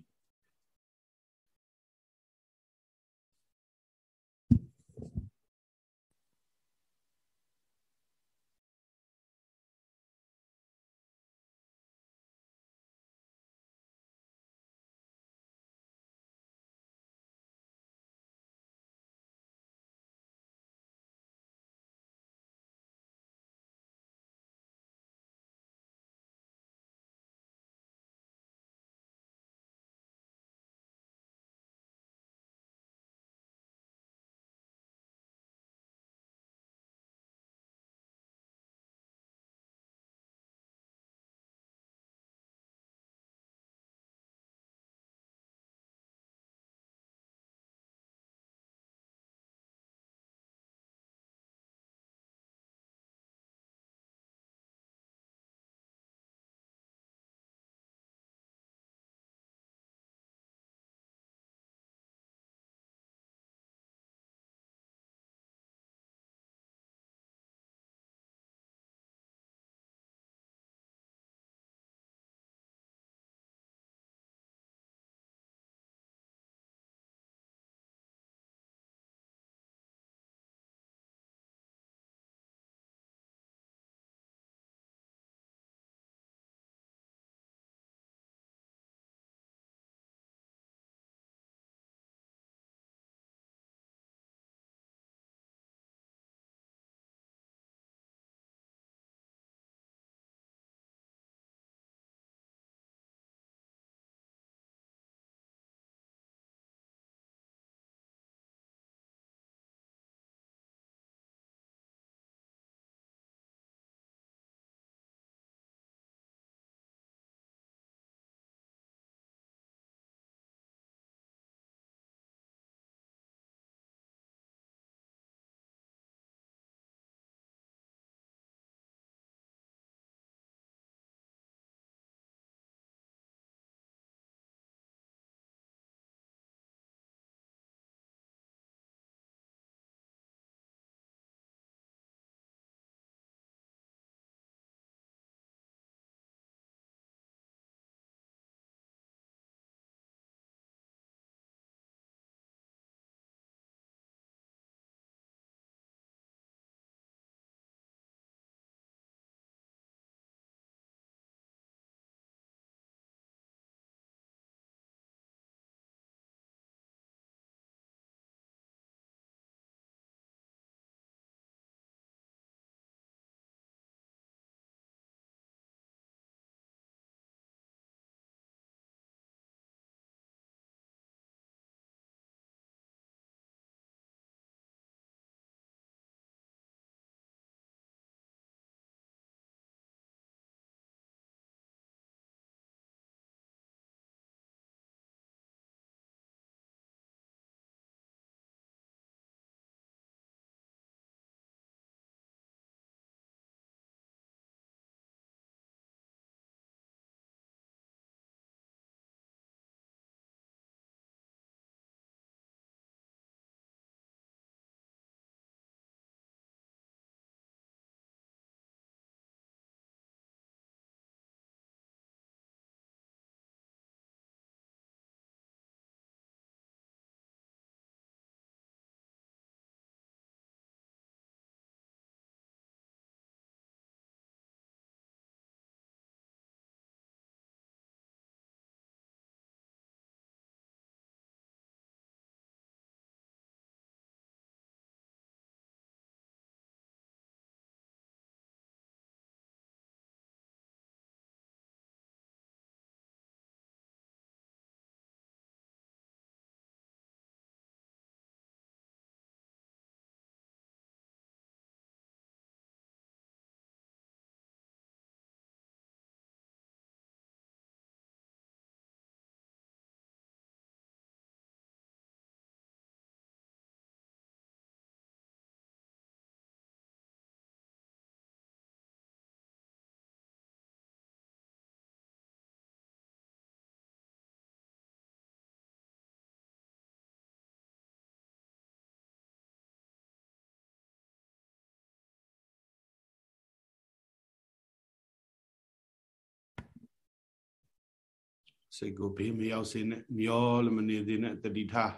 စိတ်ကိုဘေးမရောက်စေနဲ့မျောလည်းမနေသေးနဲ့တတိထား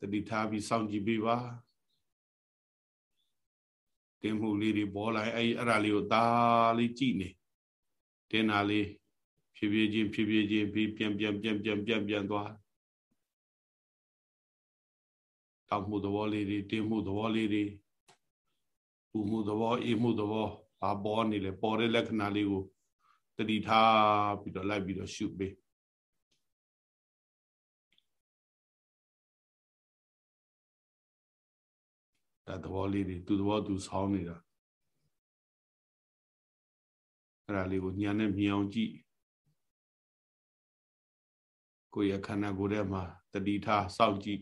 တတိထားပြီးစောင့်ကြည့်ပေးပါတင်းမှုလေးတွေပေါ်လာအဲ့အဲ့ဒါလေးကိုဒါလေးကြည့်နေတင်းတာလေးဖြည်းဖြည်းချင်းဖြည်းဖြည်းချင်းပြီးပြန်ပြန်ပြန်ပြန်ပြန်ပြန်သွားတောက်မှုသဘောလေးတွေတင်းမှုသဘောလေးတွေပူမှုသဘောအေးမှုသဘောဘာပေါ်နေလဲပေါ်တဲ့လက္ခဏာလေးကိုတတိထားပြီးတော့လိုက်ပြီးတော့ရှုပေး ဒါသဘောလေးတွေသူသဘောသူဆောင်းနေတာအဲ့ဒါလေးကိုညာနဲ့မြင်အောင်ကြည့်ကိုယ့်ရဲ့ခန္ဓာကိုယ်ထဲမှာတတိထားစောင့်ကြည့်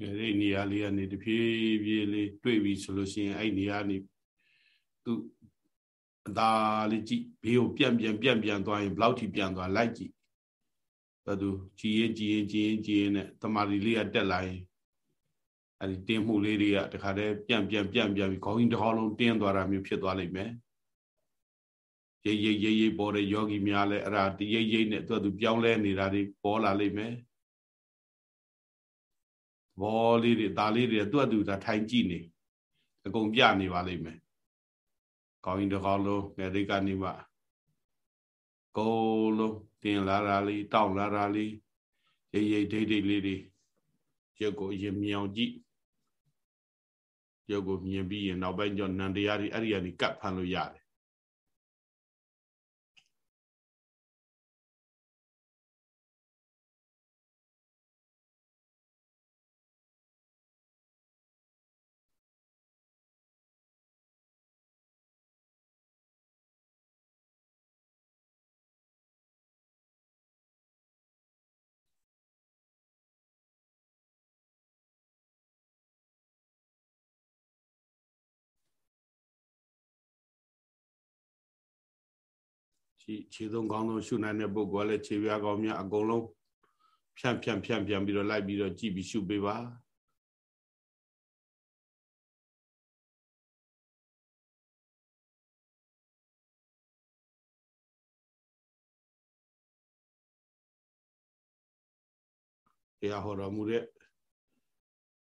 အဲဒီနေရာလေးကနေတဖြည်းဖြည်းလေးတွေ့ပြီဆိုလို့ရှိရင်အဲ့နေရာနေသူအသာလေးကြည့်ဘေးကိုပြန်ပြန်ပြန်ပြန်သွားရင်ဘလောက်ထိပြန်သွားလိုက်ကြည့်ဘယ်သူကြည်ရင်ကြည်ရင်ကြည်ရင်ကြည်ရင်နဲ့တမာရီလေးကတက်လာရင်အဲ့ဒီတင်းမှုလေးတွေကတခါတည်းပြန်ပြန်ပြန်ပြန်ပြီးခေါင်းကြီးတစ်ခေါက်လုံးတင်းသွားတာမျိုးဖြစ်သွားလိမ့်မယ်ရိပ်ရိပ်ရိပ်ရိပ်ပေါ်တဲ့ယောဂီများလဲအဲ့ဒါတရိပ်ရိပ်နဲ့သူကသူပြောင်းလဲနေတာတွေပေါ်လာလိမ့်မယ် ဘောလေးတွေဒါလေးတွေသူကသူဒါထိုင်ကြည့်နေအကုန်ပြနေပါလိမ့်မယ်ကောင်းရင်တစ်ခေါက်လုံးငယ်လေးကနေမှကိုလုံးတင်လာတာလေးတောက်လာတာလေးရိပ်ရိပ်ဒိတ်ဒိတ်လေးတွေရုပ်ကိုရင်မြောင်ကြည့်ရုပ်ကိုမြင်ပြီးရင်နောက်ပိုင်းကျနန္တရားတွေအဲ့ဒီကနေကတ်ဖမ်းလို့ရတယ် ခြေခြေသုံးကောင်းဆုံးရှုနိုင်တဲ့ပုဂ္ဂိုလ်ကလည်းခြေပြားကောင်းများအကုန်လုံးဖြန့်ဖြန့်ဖြန့်ဖြန့်ပြီးတော့လိုက်ပြီးတော့ကြည့်ပြီးရှုပေးပါတရားဟောတော်မူတဲ့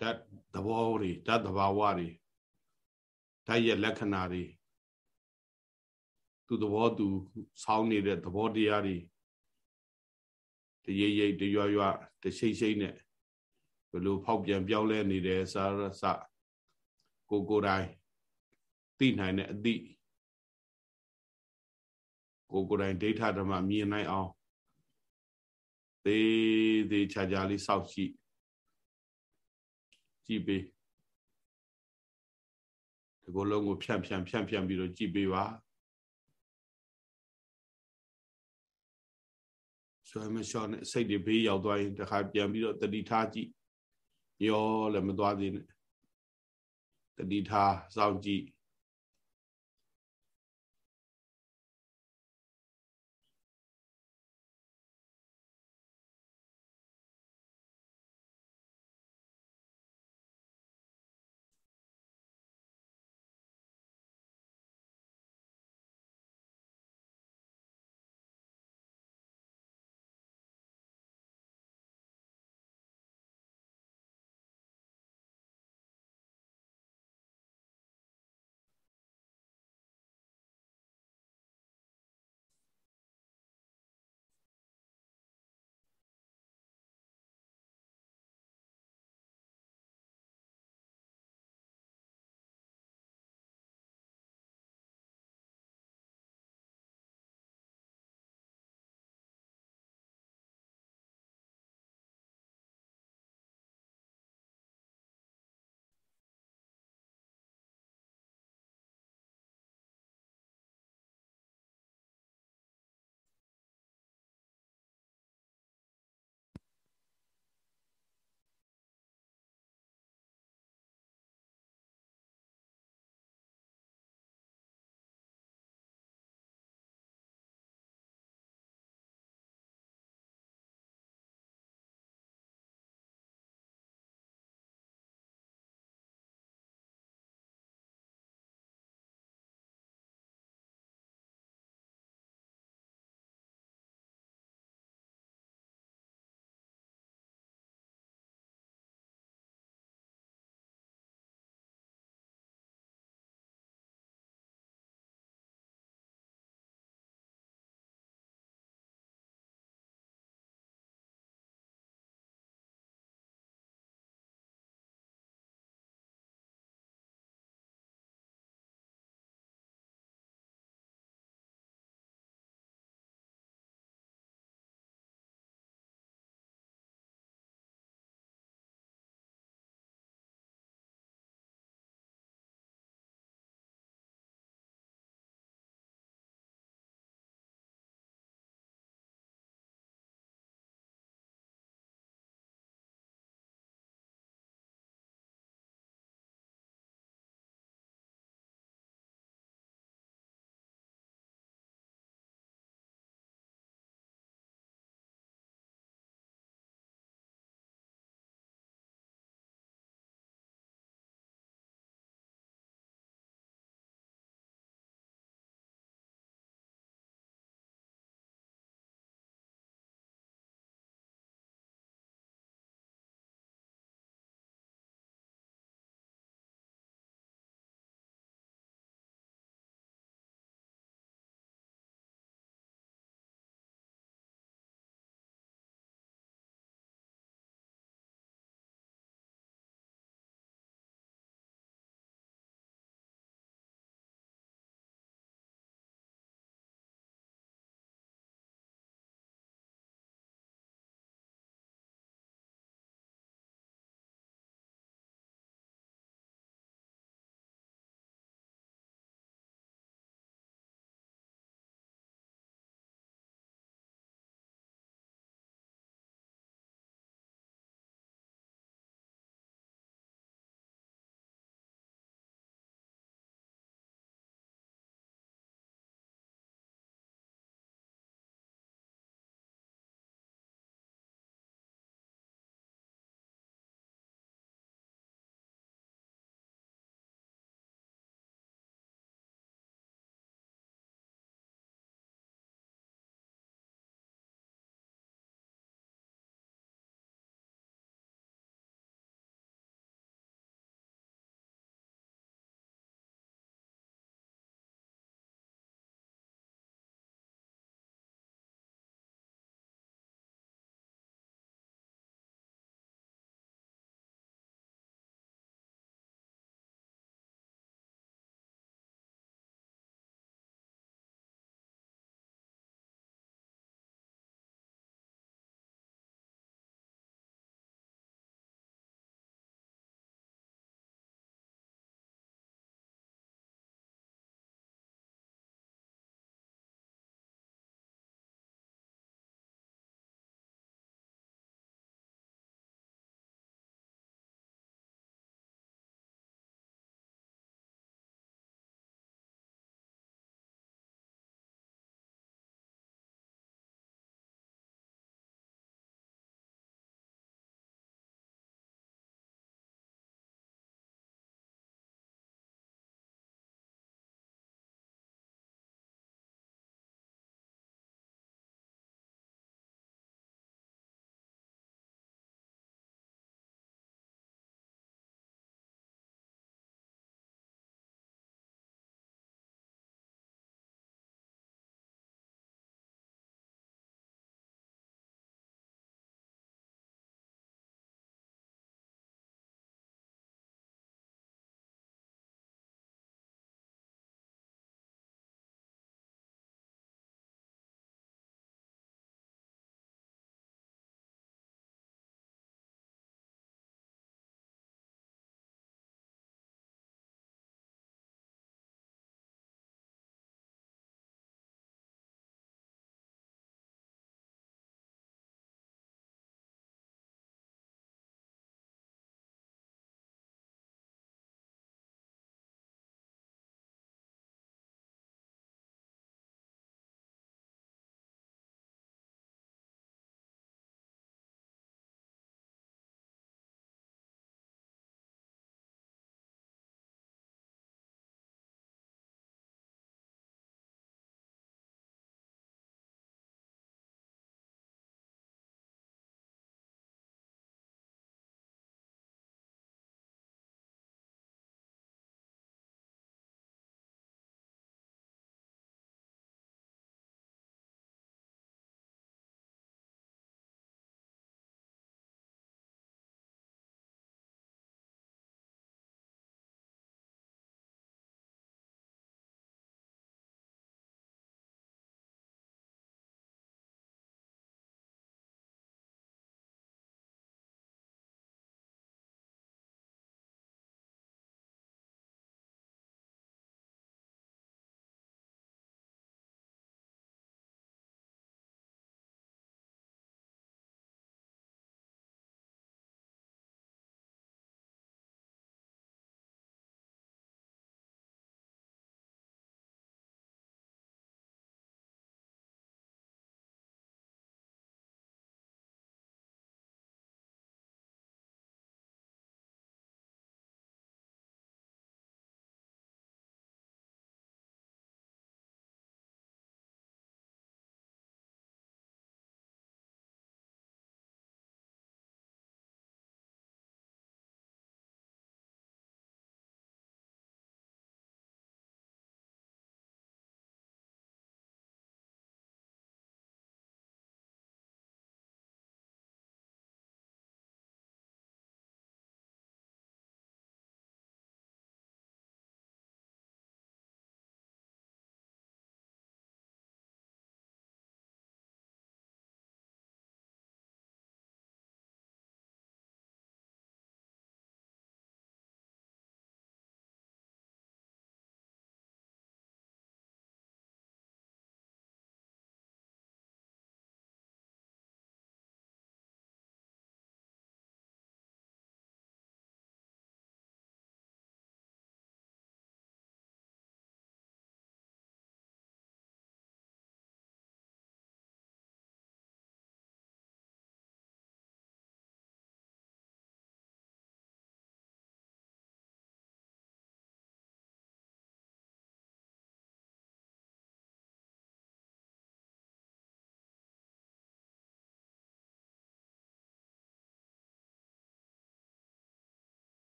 ဓာတ်သဘောတွေဓာတ်သဘာဝတွေဓာတ်ရဲ့လက္ခဏာတွေ သူသဘောသူဆောင်းနေတဲ့သဘောတရားတွေတရိပ်ရိပ်တရွရွတရှိတ်ရှိတ်နဲ့ဘယ်လိုဖောက်ပြန်ပြောင်းလဲနေတယ်စာရစကိုကိုတိုင်းသိနိုင်တဲ့အသည့်ကိုကိုတိုင်းဒိဋ္ဌဓမ္မမြင်နိုင်အောင်သေးသေးချာချာလေးစောင့်ကြည့်ကြည့်ပေးဒီကိုယ်လုံးကိုဖြန့်ဖြန့်ဖြန့်ဖြန့်ပြီးတော့ကြည့်ပေးပါ ဆွဲမလျှော့နဲ့စိတ်တွေဘေးရောက်သွားရင်တခါပြန်ပြီးတော့တတိထားကြည့်ရောလည်းမသွားသေးနဲ့တတိထားစောင့်ကြည့်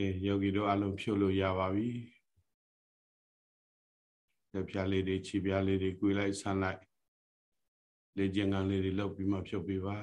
ကဲယောဂီတို့အလုံးဖြုတ်လို့ရပါပြီလက်ဖြားလေးတွေခြေပြားလေးတွေ꿰လိုက်ဆန်းလိုက်လေ့ကျင့်ခန်းလေးတွေလုပ်ပြီးမှဖြုတ်ပေးပါ